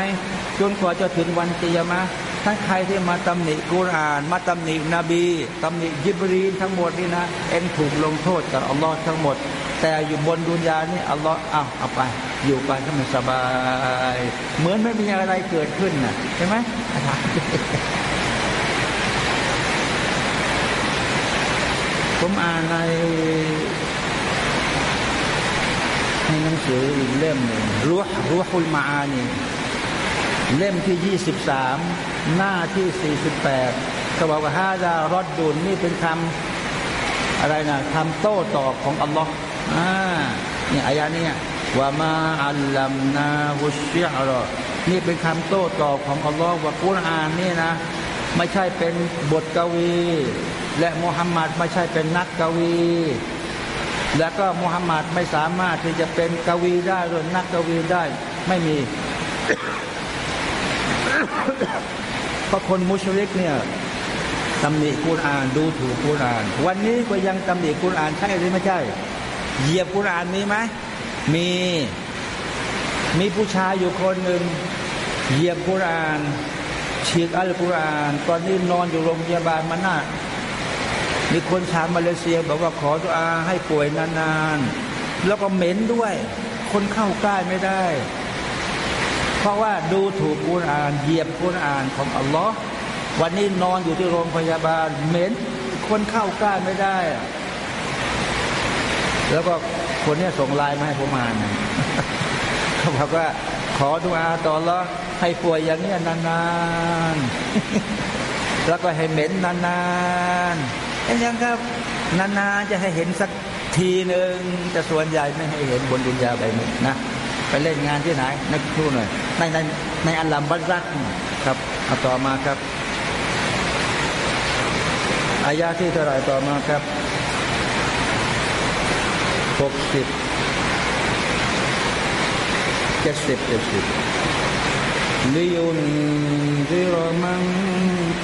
จนกว่าจะถึงวันกิยามะทั้งใครที่มาตำหนิกุรอาน มาตำหนินบีตำหนิยิบรีนทั้งหมดนี่นะ เอ็นถูกลงโทษจากอัลลอฮ์ทั้งหมด แต่อยู่บนดุนยานี่อัลลอฮ์เอาเอาไป อยู่ไปก็มันสบาย เหมือนไม่มีอะไรเกิดขึ้นน่ะใช่ไหม ผมอ่านในในหนังสืออีกเล่มหนึ่งรูหรูฮุลมาอานีเล่มที่ยี่สิบสามหน้าที่สี่สิบแปดเขาบอกว่าฮาดารอดดุลนี่เป็นคำอะไรนะคำโต้ตอบของอัลลอฮ์อ่าเนี่ยอายาเนี่ยว่ามาอัลลัมนาฮุชิอรอนี่เป็นคำโต้ตอบของอัลลอฮ์ว่ากุรอานนี่นะ ไม่ใช่เป็นบทกวี และมุฮัมมัดไม่ใช่เป็นนักกวี และก็มุฮัมมัดไม่สามารถที่จะเป็นกวีได้หรือนักกวีได้ไม่มีเพราะคนมุชริกเนี่ยตำหนิกุรอานดูถูกกุรอาน วันนี้ก็ยังตำหนิกุรอานใช่หรือไม่ใช่ เหยียบกุรอานมีไหมมีมีผู้ชายอยู่คนหนึ่งเหยียบกุรอานฉีกอัลกุรอาน ตอนนี้นอนอยู่โรงพยาบาลมาน่า มีคนชาวมาเลเซียบอกว่าขอดุอาให้ป่วยนานๆ แล้วก็เหม็นด้วย คนเข้าใกล้ไม่ได้ เพราะว่าดูถูกกุรอานเหยียบกุรอานของอัลลอฮ์วันนี้นอนอยู่ที่โรงพยาบาลเหม็นคนเข้าใกล้ไม่ได้ แล้วก็คนนี้ส่งไลน์มาให้ผมอ่านเขาบอกว่าขอดุอาต่อละให้ป่วยอย่างนี้นานๆ แล้วก็ให้เหม็นนานๆ อยังครับนานๆจะให้เห็นสักทีหนึ่งจะส่วนใหญ่ไม่ให้เห็นบนดุนยาใบนี้นะไปเล่นงานที่ไหนนึกดูหน่อยในในในอัลลัมบัตรักครับอาต่อมาครับอายาที่เท่าไรต่อมาครับหกสิบเจ็ดสิบเจ็ดสิบลิยุนซิรมัน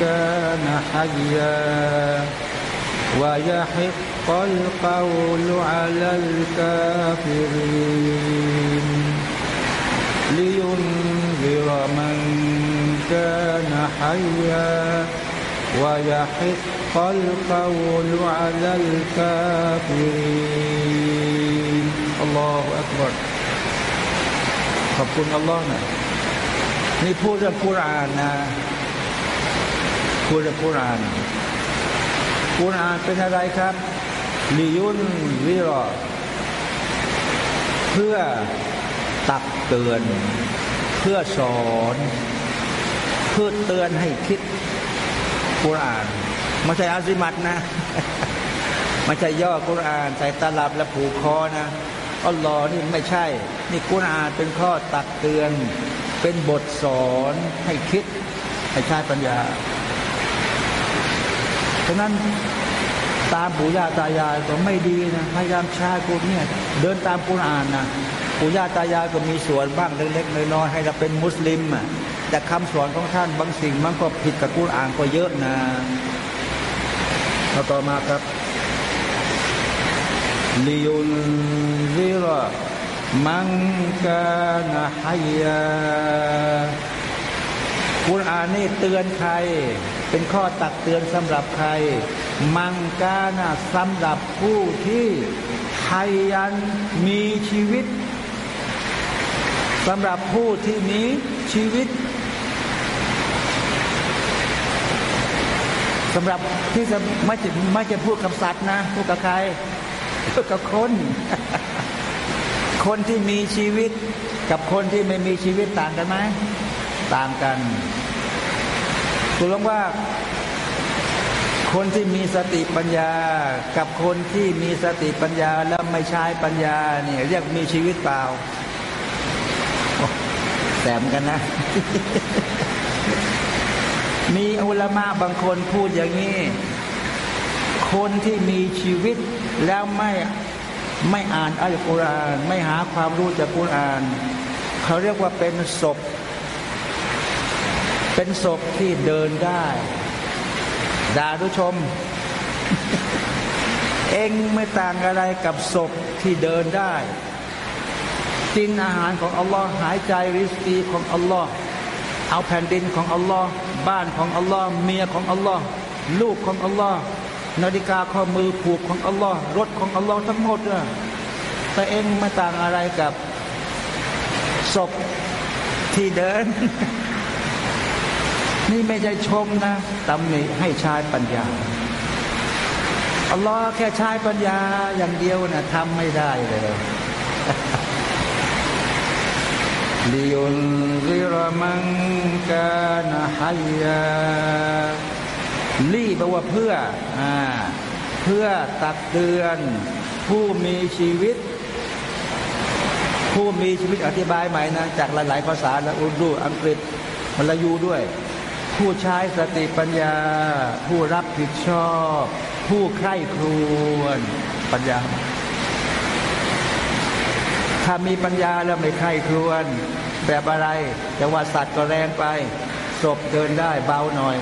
กานะฮิยยา ويحق القول على الكافرين لينذر من كان حيا ويحق القول على الكافرين الله أكبر ขอบคุณอัลลอฮ์นะนี่พูดเรื่องกุรานนะพูดเรื่องกุราน กุรานเป็นอะไรครับลิยุนวิรอเพื่อตักเตือน เพื่อสอนเพื่อเตือนให้คิดกุรานไม่ใช่อาซิมัตนะไม่ใช่ย่อกุรานใส่ตลับและผูกคอนะอัลลอฮ์นี่ไม่ใช่ นี่กุรานเป็นข้อตักเตือน เป็นบทสอนให้คิดให้ใช้ปัญญา ฉะนั้นตามปู่ย่าตายายก็ไม่ดีนะพยายามช้พวกเนี่ยเดินตามกุรอานนะปู่ย่าตายายก็มีส่วนบ้างเล็กๆน้อยๆให้เราเป็นมุสลิมอะแต่คำสอนของท่านบางสิ่งมันก็ผิดกับกุรอานก็เยอะนะต่อมาครับลิยุนซิรมังกานะฮัยยา กุรอานนี่เตือนใคร เป็นข้อตักเตือนสำหรับใคร มังกานะสำหรับผู้ที่ไทยันมีชีวิตสำหรับผู้ที่มีชีวิตสำหรับที่จะไม่จะไม่จะพูดกับสัตว์นะพูดกับใครพูดกับคน คนที่มีชีวิตกับคนที่ไม่มีชีวิตต่างกันไหมต่างกัน ตัวลงว่า คนที่มีสติปัญญา กับคนที่มีสติปัญญาแล้วไม่ใช้ปัญญาเนี่ยเรียกมีชีวิตเปล่าแสมกันนะ มีอุลามะบางคนพูดอย่างนี้ คนที่มีชีวิตแล้วไม่ไม่อ่านอัลกุรอาน ไม่หาความรู้จากกุรอาน เขาเรียกว่าเป็นศพ เป็นศพที่เดินได้ดาดุชม เองไม่ต่างอะไรกับศพที่เดินได้ กินอาหารของอัลลอฮ์หายใจริสกีของอัลลอฮ์เอาแผ่นดินของอัลลอฮ์บ้านของอัลลอฮ์เมียของอัลลอฮ์ลูกของอัลลอฮ์นาฬิกาข้อมือผูกของอัลลอฮ์รถของอัลลอฮ์ทั้งหมดอะแต่เองไม่ต่างอะไรกับศพที่เดิน นี่ไม่ใช่ชมนะตำหนิให้ใช้ปัญญาอัลลอฮ์แค่ใช้ปัญญาอย่างเดียวนะทำไม่ได้เลยลิยุนซิรมังกานะฮัยยาลีแปลว่าเพื่ออ่าเพื่อตักเตือน ผู้มีชีวิต ผู้มีชีวิตอธิบายใหม่นะ จากหลาย ๆ ภาษาแล้วอุดูอังกฤษมลายูด้วย ผู้ใช้สติปัญญา ผู้รับผิดชอบ ผู้ใคร่ครวญปัญญา ถ้ามีปัญญาแล้วไม่ใคร่ครวญแบบอะไรจะว่าสัตว์ก็แรงไปศพเดินได้เบาหน่อย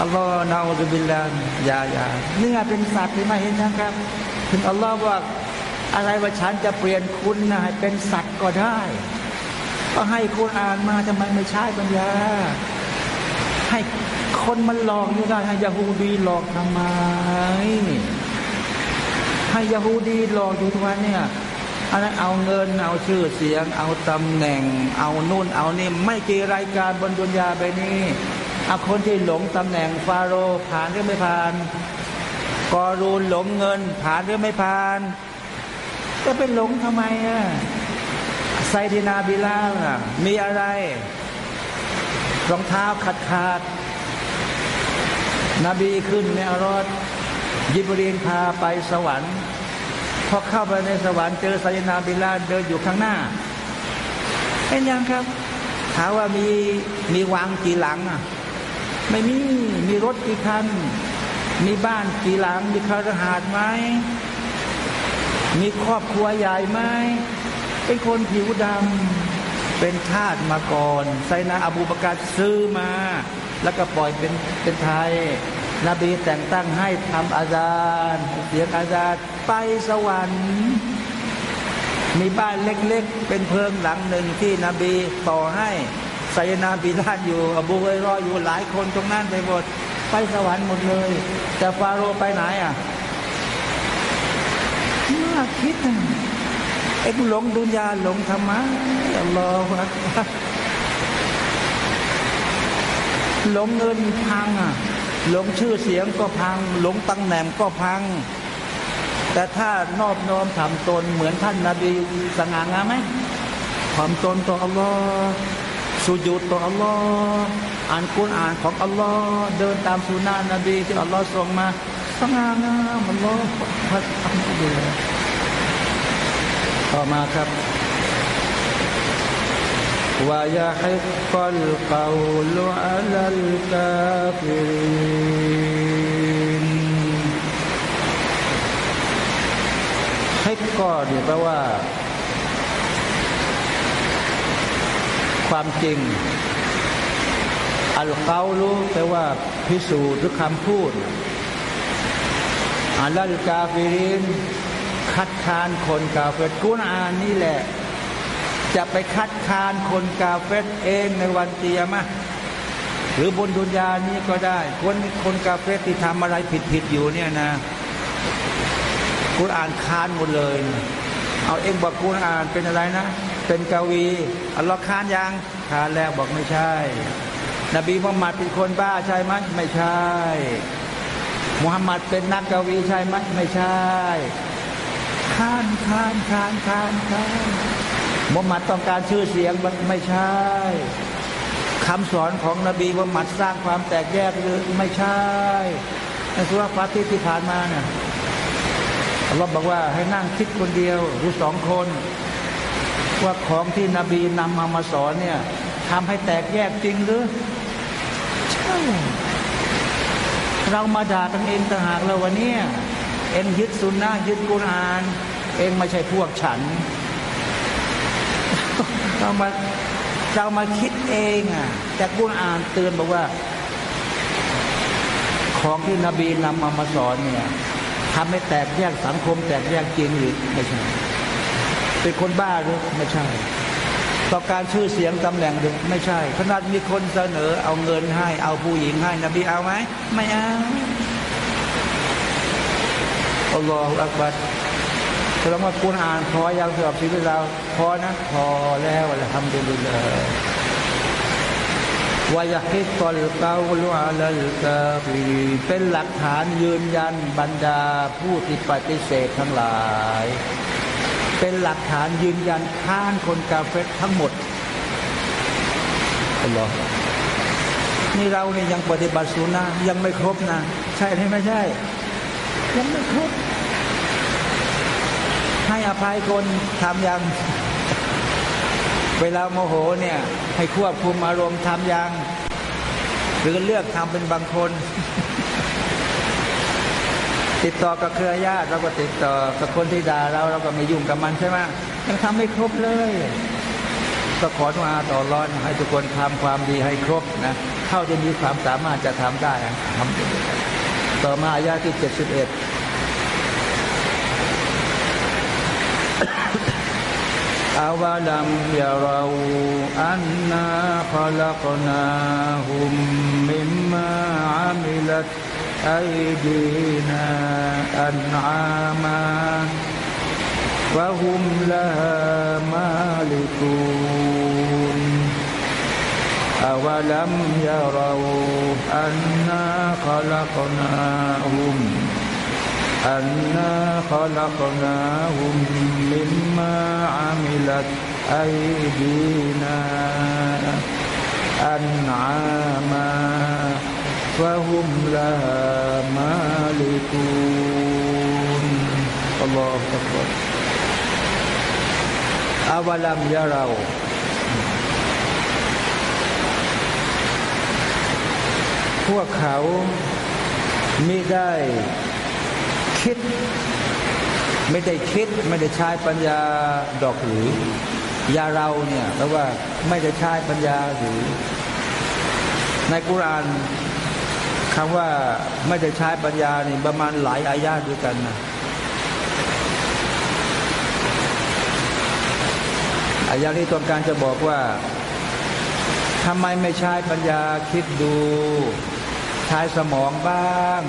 อัลลอฮ์นาอุบิลลานยายาเนี่ยเป็นสัตว์ที่มาเห็นนะครับถึงอัลลอฮ์ว่าอะไรว่าฉันจะเปลี่ยนคุณนะให้เป็นสัตว์ก็ได้ ก็ให้คุณอ่านมาทำไมไม่ใช่ปัญญา ให้คนมันหลอกอยู่ได้ให้ยาฮูดีหลอกทำไมให้ยาฮูดีหลอกอยู่ทุกวันเนี่ยอะไรเอาเงินเอาชื่อเสียง เอาตำแหน่ง เอานู่นเอานี่ไม่กี่รายการบนดุนยาไปนี้เอาคนที่หลงตำแหน่งฟาโรห์ผ่านหรือไม่ผ่านกอรูนหลงเงินผ่านหรือไม่ผ่านจะเป็นหลงทำไมอะ ไซดินาบิลาอะมีอะไร รองเท้าขาดขาด นบีขึ้นในอรอดยิบรีนพาไปสวรรค์พอเข้าไปในสวรรค์เจอไซดินาบิลาเดินอยู่ข้างหน้าเป็นยังครับถามว่ามีมีวางกี่หลังอะไม่มีมีรถกี่คัน มีบ้านกี่หลัง มีคาราหาดไหมมีครอบครัวใหญ่ไหม เป็นคนผิวดำเป็นทาสมาก่อนไซนาอบูบากาซื้อมา แล้วก็ปล่อยเป็นเป็นไทย นบีแต่งตั้งให้ทำอาจารย์เสียงอาจารย์ไปสวรรค์ มีบ้านเล็กๆ เป็นเพิงหลังหนึ่งที่นบีต่อให้ไซนาบิลานอยู่ อบูเฮรออยู่หลายคนตรงนั้นไปหมดไปสวรรค์หมดเลย แต่ฟาโรไปไหนอะน่าคิดนะ เอ็งหลงดุนยาหลงธรรมะอัลลอฮฺหลงเงินพังอะหลงชื่อเสียงก็พัง หลงตำแหน่งก็พัง แต่ถ้านอบน้อมทำตนเหมือนท่านนาบีสง่างามไหมทำตนต่ออัลลอฮ์สุญูดต่ออัลลอฮ์อ่านกุณอ่านของอัลลอฮ์เดินตามสุนานะนบีที่อัลลอฮ์ส่งมาสง่างามอัลลอฮ์พัดอัลลอฮ์ ต่อมาครับว่ายาฮิฟัลกาลุอัลลกาฟินฮิกก็เนี่ยแปลว่า ความจริง อัลกาลุแปลว่าพิสูจน์หรือคำพูดอัลลกาฟิริน คัดค้านคนกาเฟตกุนอานนี่แหละ จะไปคัดค้านคนกาเฟตเองในวันเตียมะหรือบนดุนยานี้ก็ได้ คนคนกาเฟตที่ทำอะไรผิดผิดอยู่เนี่ยนะกุณอ่านค้านหมดเลย เอาเองบอกกุณอ่านเป็นอะไรนะ เป็นกวีอัลลอฮ์ค้านยังค้านแล้วบอกไม่ใช่ นบีมุฮัมมัดเป็นคนบ้าใช่ไหมไม่ใช่มุฮัมมัดเป็นนักกวีใช่ไหมไม่ใช่ ค้านค้านค้านค้านค้านมุฮัมมัดต้องการชื่อเสียงไม่ใช่คำสอนของนบีมุฮัมมัดสร้างความแตกแยกหรือไม่ใช่ในสุรฟาติที่ผ่านมาเนี่ยเราบอกว่าให้นั่งคิดคนเดียวหรือสองคน ว่าของที่นบีนำมามาสอนเนี่ยทำให้แตกแยกจริงหรือใช่เรามาด่ากันเองต่างหากเราวันนี้ เองยึดสุนนะยึดกุรอาน เองไม่ใช่พวกฉันเรามาเรามาคิดเองอะแต่กุรอานเตือนบอกว่า ของที่นบีนำมามาสอนเนี่ยทำให้แตกแยกสังคม แตกแยกจริงหรือไม่ใช่เป็นคนบ้าหรือไม่ใช่ต่อการชื่อเสียงตำแหน่งหรือไม่ใช่ขนาดมีคนเสนอ เอาเงินให้เอาผู้หญิงให้นบีเอาไหมไม่เอา อัลลอฮฺอักบัดแสดงว่าคุณอ่านพอยังสำหรับชีวิตเราพอนะพอแล้วละทำดุลิลลาห์วายฮิตอลเกาลุอาลลกาฟีเป็นหลักฐานยืนยันบรรดาผู้ที่ปฏิเสธทั้งหลาย เป็นหลักฐานยืนยันค้านคนกาเฟตทั้งหมดอัลลอฮนี่เราเนี่ยยังปฏิบัติสุนนะยังไม่ครบนะ ใช่ไหมไม่ใช่ ยังไม่ครบให้อภัยคนทำยัง เวลาโมโหเนี่ย ให้ควบคุมอารมณ์ทำยัง หรือเลือกทำเป็นบางคน ติดต่อกับเครือญาติเราก็ติดต่อกับคนที่ด่าเราเราก็ไม่ยุ่งกับมันใช่ไหมยังทำไม่ครบเลยก็ขอทุอาต่อร้อนให้ทุกคนทำความดีให้ครบนะเท่าที่มีความสามารถจะทำได้ทำ ต่อมาอายาที่เจ็ดสิบเอ็ดอาวาลัมยาเราอันนาขลักนาหุมมิมมาอามิลัตไอดีนาอันอามาฟะฮุมลามาลิกู أولم يروا أنا خلقناهم أنا خلقناهم مما عملت أيدينا أنعاما فهم لها مالكون الله أكبر. أولم يروا พวกเขาไม่ได้คิด ไม่ได้คิด ไม่ได้ใช้ปัญญาดอกหรือยาเราเนี่ยแปลว่าไม่ได้ใช้ปัญญาหรือ ในกุรานคำว่าไม่ได้ใช้ปัญญานี่ประมาณหลายอายาด้วยกันนะอายานี้ต้องการจะบอกว่าทำไมไม่ใช้ปัญญาคิดดู ใช้สมองบ้าง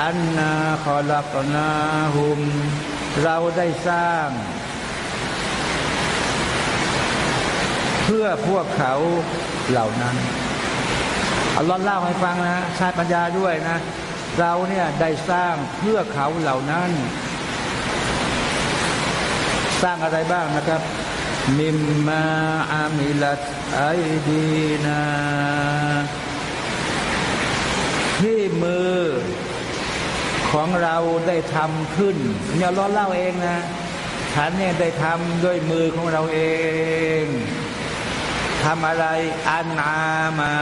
อันนาขอลับนาหุม เราได้สร้าง เพื่อพวกเขาเหล่านั้นอัลลอฮ์เล่าให้ฟังนะใช้ปัญญาด้วยนะ เราเนี่ยได้สร้างเพื่อเขาเหล่านั้น สร้างอะไรบ้างนะครับ มิมมาอามิลัตไอดีนา ที่มือของเราได้ทำขึ้นเนี่ยเราเล่าเองนะฉันเนี่ยได้ทำด้วยมือของเราเองทำอะไรอันอามา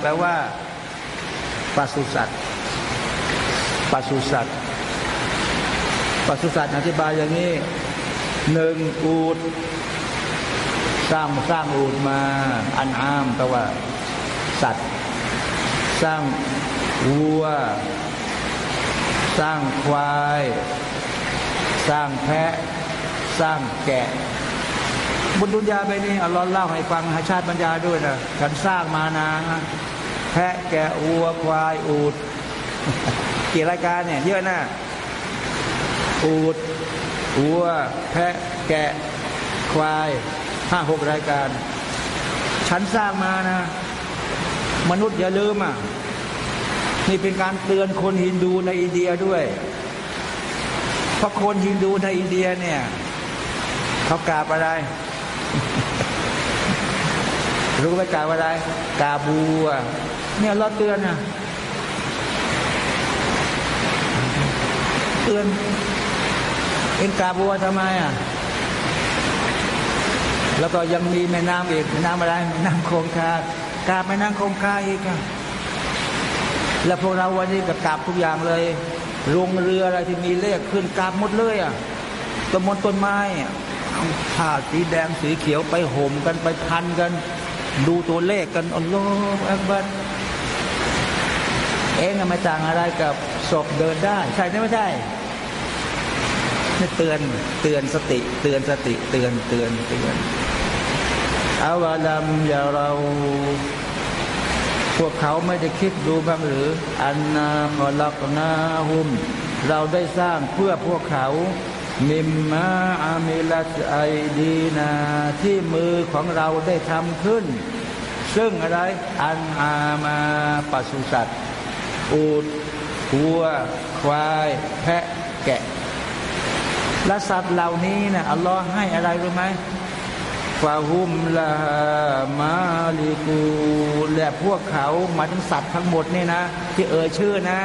แปลว่าปศุสัตว์ปศุสัตว์ปศุสัตว์อธิบายอย่างนี้หนึ่งอูดสร้างสร้างอูดมา อันอามแปลว่า สัตว์ สร้าง วัว สร้างควาย สร้างแพะ สร้างแกะบุญดุนยาไปนี่อัลลอฮ์เล่าให้ฟังให้ชาติปัญญาด้วยนะฉันสร้างมานะแพะแกะวัวควายอูดกี่รายการเนี่ยเยอะนะอูดวัว แพะแกะควายห้าหกรายการ ฉันสร้างมานะ มนุษย์อย่าลืมอะ นี่เป็นการเตือนคนฮินดูในอินเดียด้วยเพราะคนฮินดูในอินเดียเนี่ยเขากราบอะไร รู้ไหมกราบอะไรกาบัวเนี่ยเราเตือนนะเตือนเอ็นกาบัวทำไมอะ แล้วก็ยังมีแม่น้ำอีกแม่น้ำอะไรแม่น้ำคงคากาบแม่น้ำคงคาอีกอะ แล้วพวกเราวันนี้ก็กราบทุกอย่างเลยลงเรืออะไรที่มีเลขขึ้นกราบหมดเลยอะต้นมนต้นไม้ผ้าสีแดงสีเขียวไปห่มกันไปพันกัน ดูตัวเลขกันอัลลอฮฺอักบัรเองไม่ต่างอะไรกับศพเดินได้ ใช่ไหมไม่ใช่เตือนเตือนสติ เตือนสติ เตือนเตือนเตือนอาวาลัมยาเรา พวกเขาไม่ได้คิดดูบ้างหรือ อันนาคอลักนาหุม เราได้สร้างเพื่อพวกเขามิมมาอามิลัสไอดีนาที่มือของเราได้ทำขึ้น ซึ่งอะไรอันอามาปศุสัตว์อูดวัว ควาย แพะแกะ และสัตว์เหล่านี้นะอัลลอฮ์ให้อะไรรู้ไหม ฟาฮุมลามาลิกูและพวกเขาหมายถึงสัตว์ทั้งหมดนี่นะ ที่เอ่ยชื่อนะ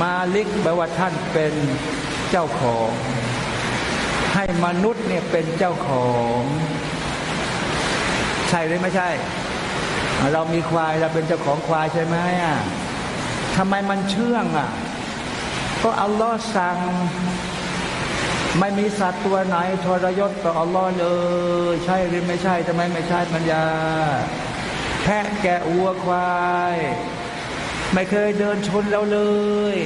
มาลิกแปลว่าท่านเป็นเจ้าของ ให้มนุษย์เนี่ยเป็นเจ้าของ ใช่หรือไม่ใช่ เรามีควายเราเป็นเจ้าของควายใช่ไหมอะทำไมมันเชื่องอะ ก็อัลลอฮ์สั่ง ไม่มีสัตว์ตัวไหนทรยศต่ออัลลอฮ์เลยใช่หรือไม่ใช่ทำไมไม่ใช่ปัญญา แพะแกะวัวควาย ไม่เคยเดินชนเราเลย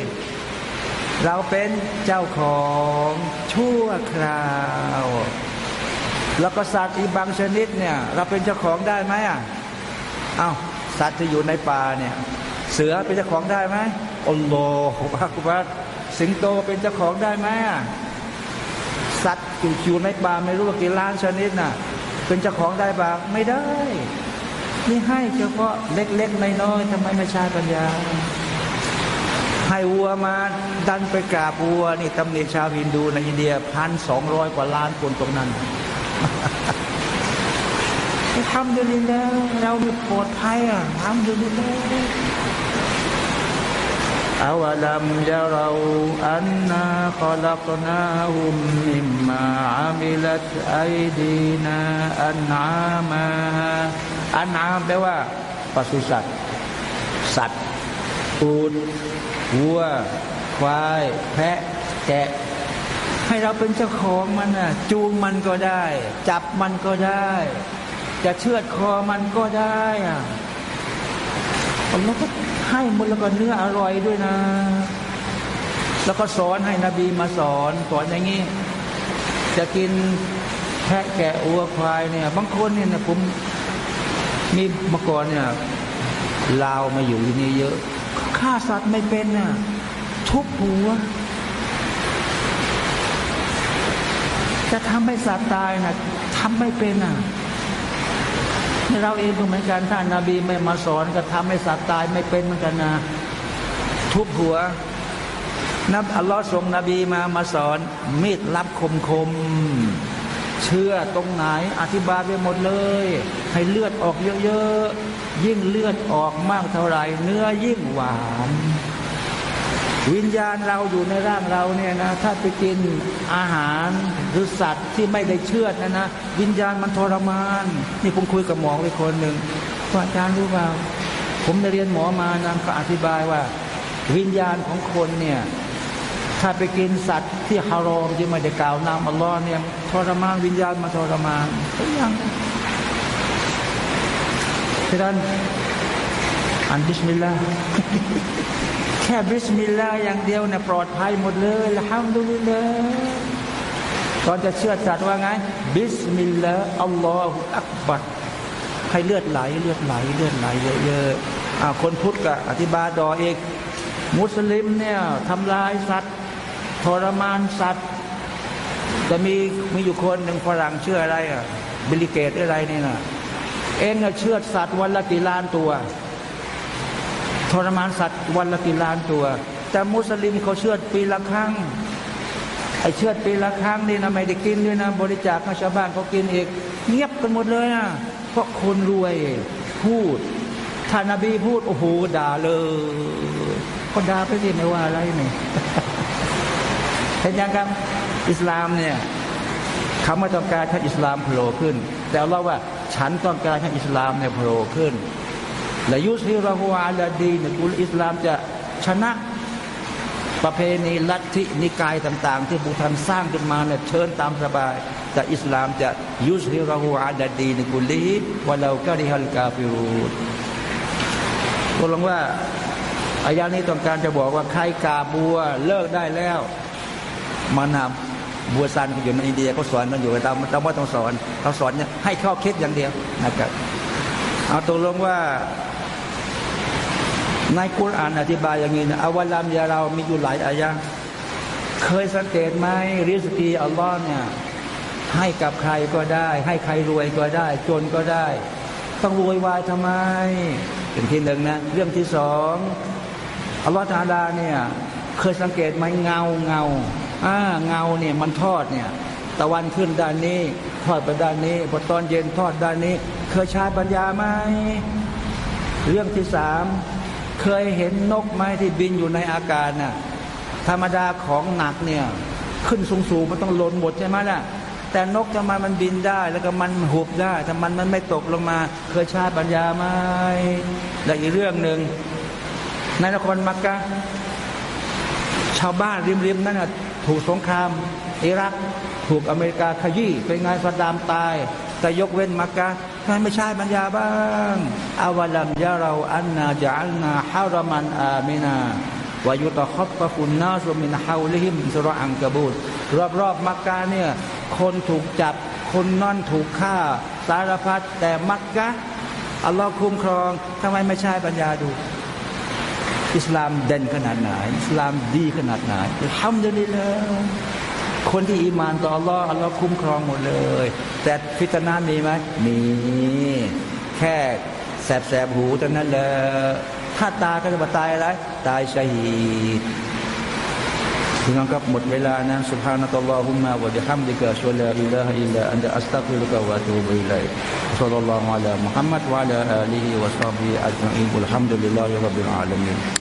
เราเป็นเจ้าของชั่วคราว แล้วก็สัตว์อีกบางชนิดเนี่ย เราเป็นเจ้าของได้ไหมอะเอา้าสัตว์ที่อยู่ในป่าเนี่ย เสือเป็นเจ้าของได้ไหมอัลลอฮฺอักบัรสิงโตเป็นเจ้าของได้ไหมอะ สัตว์อยู่ในป่าไม่รู้ว่ากี่ล้านชนิดน่ะ เป็นเจ้าของได้บ้างไม่ได้นี่ให้เฉพาะเล็กๆน้อยๆทำไมไม่ใช่ปัญญา ให้วัวมาดันไปกราบวัวนี่ตำหนิชาวฮินดูในอินเดียพันสองร้อยกว่าล้านคนตรงนั้นทำดีแล้วเรามีปลอดภัยอะทำดีแล้วอยาเราอันนาขลัก นาหุมมิมมาอามิลัตไอดีนาอันอามาอันอามแปลว่าปศุสัตว์ สัตว์ปูดวัว ควาย แพะ แกะ ให้เราเป็นเจ้าของมันน่ะจูงมันก็ได้ จับมันก็ได้ จะเชือดคอมันก็ได้อะแล้วก็ ให้หมดแล้วก็เนื้ออร่อยด้วยนะ แล้วก็สอนให้นบีมาสอนสอนอย่างนี้ จะกินแพะแกะอัวควายเนี่ย บางคนเนี่ยนะผมมีเมื่อก่อนเนี่ยลาวมาอยู่ที่นี่เยอะฆ่าสัตว์ไม่เป็นน่ะทุบหัว จะทำให้สัตว์ตายนะทำไม่เป็นน่ะ เราเองก็เหมือนกันท่านนาบีไม่มาสอนก็ทำให้สัตว์ตายไม่เป็นเหมือนกันนะ ทุบหัวนับอัลลอฮ์ส่งนบีมามาสอน มีดรับคมคมเชื่อตรงไหนอธิบายไปหมดเลย ให้เลือดออกเยอะๆยิ่งเลือดออกมากเท่าไหร่ เนื้อยิ่งหวาน วิญญาณเราอยู่ในร่างเราเนี่ยนะถ้าไปกินอาหารหรือสัตว์ที่ไม่ได้เชื่อดนะนะวิญญาณมันทรมาน นี่ผมคุยกับหมอไปคนหนึ่งว่าอาจารย์รู้เปล่าผมได้เรียนหมอมานะก็อธิบายว่า วิญญาณของคนเนี่ยถ้าไปกินสัตว์ที่ฮารอมที่ไม่ได้กล่าวนามอัลลอฮ์เนี่ยทรมานวิญญาณมาทรมานกอย่างฉะนั้นอันบิสมิลลาห์ แค่บิสมิลลาห์อย่างเดียวเนี่ยปลอดภัยหมดเลยละฮัมดุลิลลาห์ตอนจะเชื่อสัตว์ว่าไง บิสมิลลาห์อัลลอฮฺอักบัรให้เลือดไหลเลือดไหลเลือดไหลเยอะๆอ่าคนพุทธก็อธิบายดอเอกมุสลิมเนี่ยทำลายสัตว์ทรมานสัตว์จะมีมีอยู่คนหนึ่งฝรั่งชื่ออะไรอะบิลเกตส์อะไรนี่นะเองอะเชือดสัตว์วันละกี่ล้านตัว ทรมานสัตว์วันละกี่ล้านตัว แต่มุสลิมเขาเชือดปีละครั้งไอเชือดปีละครั้งนี่นะไม่ได้กินด้วยนะบริจาคให้ชาวบ้านเขากินเองเงียบกันหมดเลยอะเพราะคนรวยพูดท่านนบีพูดโอ้โหด่าเลยก็ด่าไปสิไม่ว่าอะไรเนี่ยเห็นยังครับอิสลามเนี่ยเขาไม่ต้องการให้อิสลามโผล่ขึ้น แต่เราว่าฉันต้องการให้อิสลามเนี่ยโผล่ขึ้น และยุสฮิรหัวอาลาดีนกุลอิสลามจะชนะประเพณีลัทธินิกายต่าง ๆ ที่บุทันสร้างขึ้นมาเนี่ยเชิญตามสบาย แต่อิสลามจะยุสฮิรหัวอาลาดีนกุลีวะเรากะริฮัลกาฟิรูดก็ลงว่าอายานี้ต้องการจะบอกว่าใครกาบัวเลิกได้แล้ว มานำบัวซันเขาอยู่ในอินเดียเขาสอนกันอยู่เราเราไม่ต้องสอนเขาสอนเนี่ยให้ข้าคิดอย่างเดียวนะครับเอาตกลงว่า ในคุรานอธิบายอย่างนี้นะอวลามยาเรามีอยู่หลายอายะเคยสังเกตไหมริสกีอัลลอฮ์เนี่ยให้กับใครก็ได้ ให้ใครรวยก็ได้ จนก็ได้ ต้องรวยวายทำไม เป็นที่หนึ่งนะ เรื่องที่สองอัลลอฮ์ตาลาเนี่ยเคยสังเกตไหมเงาเงาอ่าเงาเนี่ยมันทอดเนี่ย ตะวันขึ้นด้านนี้ ทอดไปด้านนี้พอตอนเย็นทอดด้านนี้ เคยใช้ปัญญาไหมเรื่องที่สาม เคยเห็นนกไหมที่บินอยู่ในอากาศน่ะธรรมดาของหนักเนี่ย ขึ้นสูงๆมันต้องหล่นหมดใช่ไหมล่ะ แต่นกทำไมมันบินได้ แล้วก็มันหุบได้ทำไมมันไม่ตกลงมา เคยใช้ปัญญาไหมและอีกเรื่องหนึ่งในนครมักกะชาวบ้านริมๆนั่นถูกสงคราม อิรัก ถูกอเมริกาขยี้เป็นไงสดามตาย แต่ยกเว้นมักกะ ทำไมไม่ใช่ปัญญาบ้างอาวลัมยาเราอันนาจัลนาฮารมันอามินาวายุตะคบปะฟุนนาสุมินฮาวลิฮิมสุรอังกบูดรอบๆมักกะเนี่ยคนถูกจับคนนั่นถูกฆ่า สารพัดแต่มักกะอัลลอฮ์คุ้มครองทำไมไม่ใช่ปัญญาดูอิสลามเด่นขนาดไหน อิสลามดีขนาดไหนทำดีเลย คนที่อิมานต่ออัลลอฮ์อัลลอฮ์คุ้มครองหมดเลย แต่ฟิตนะฮ์มีไหมมีแค่แสบแสบหูเท่านั้นเลยถ้าตาก็จะมาตายอะไรตายชัยพี่น้องครับหมดเวลานะسبحانك اللهم وبحمدك أشهد أن لا إله إلا أنت أستغفرك وأتوب إليك صلى الله على محمد وعلى آله وصحبه أجمعين والحمد لله رب العالمين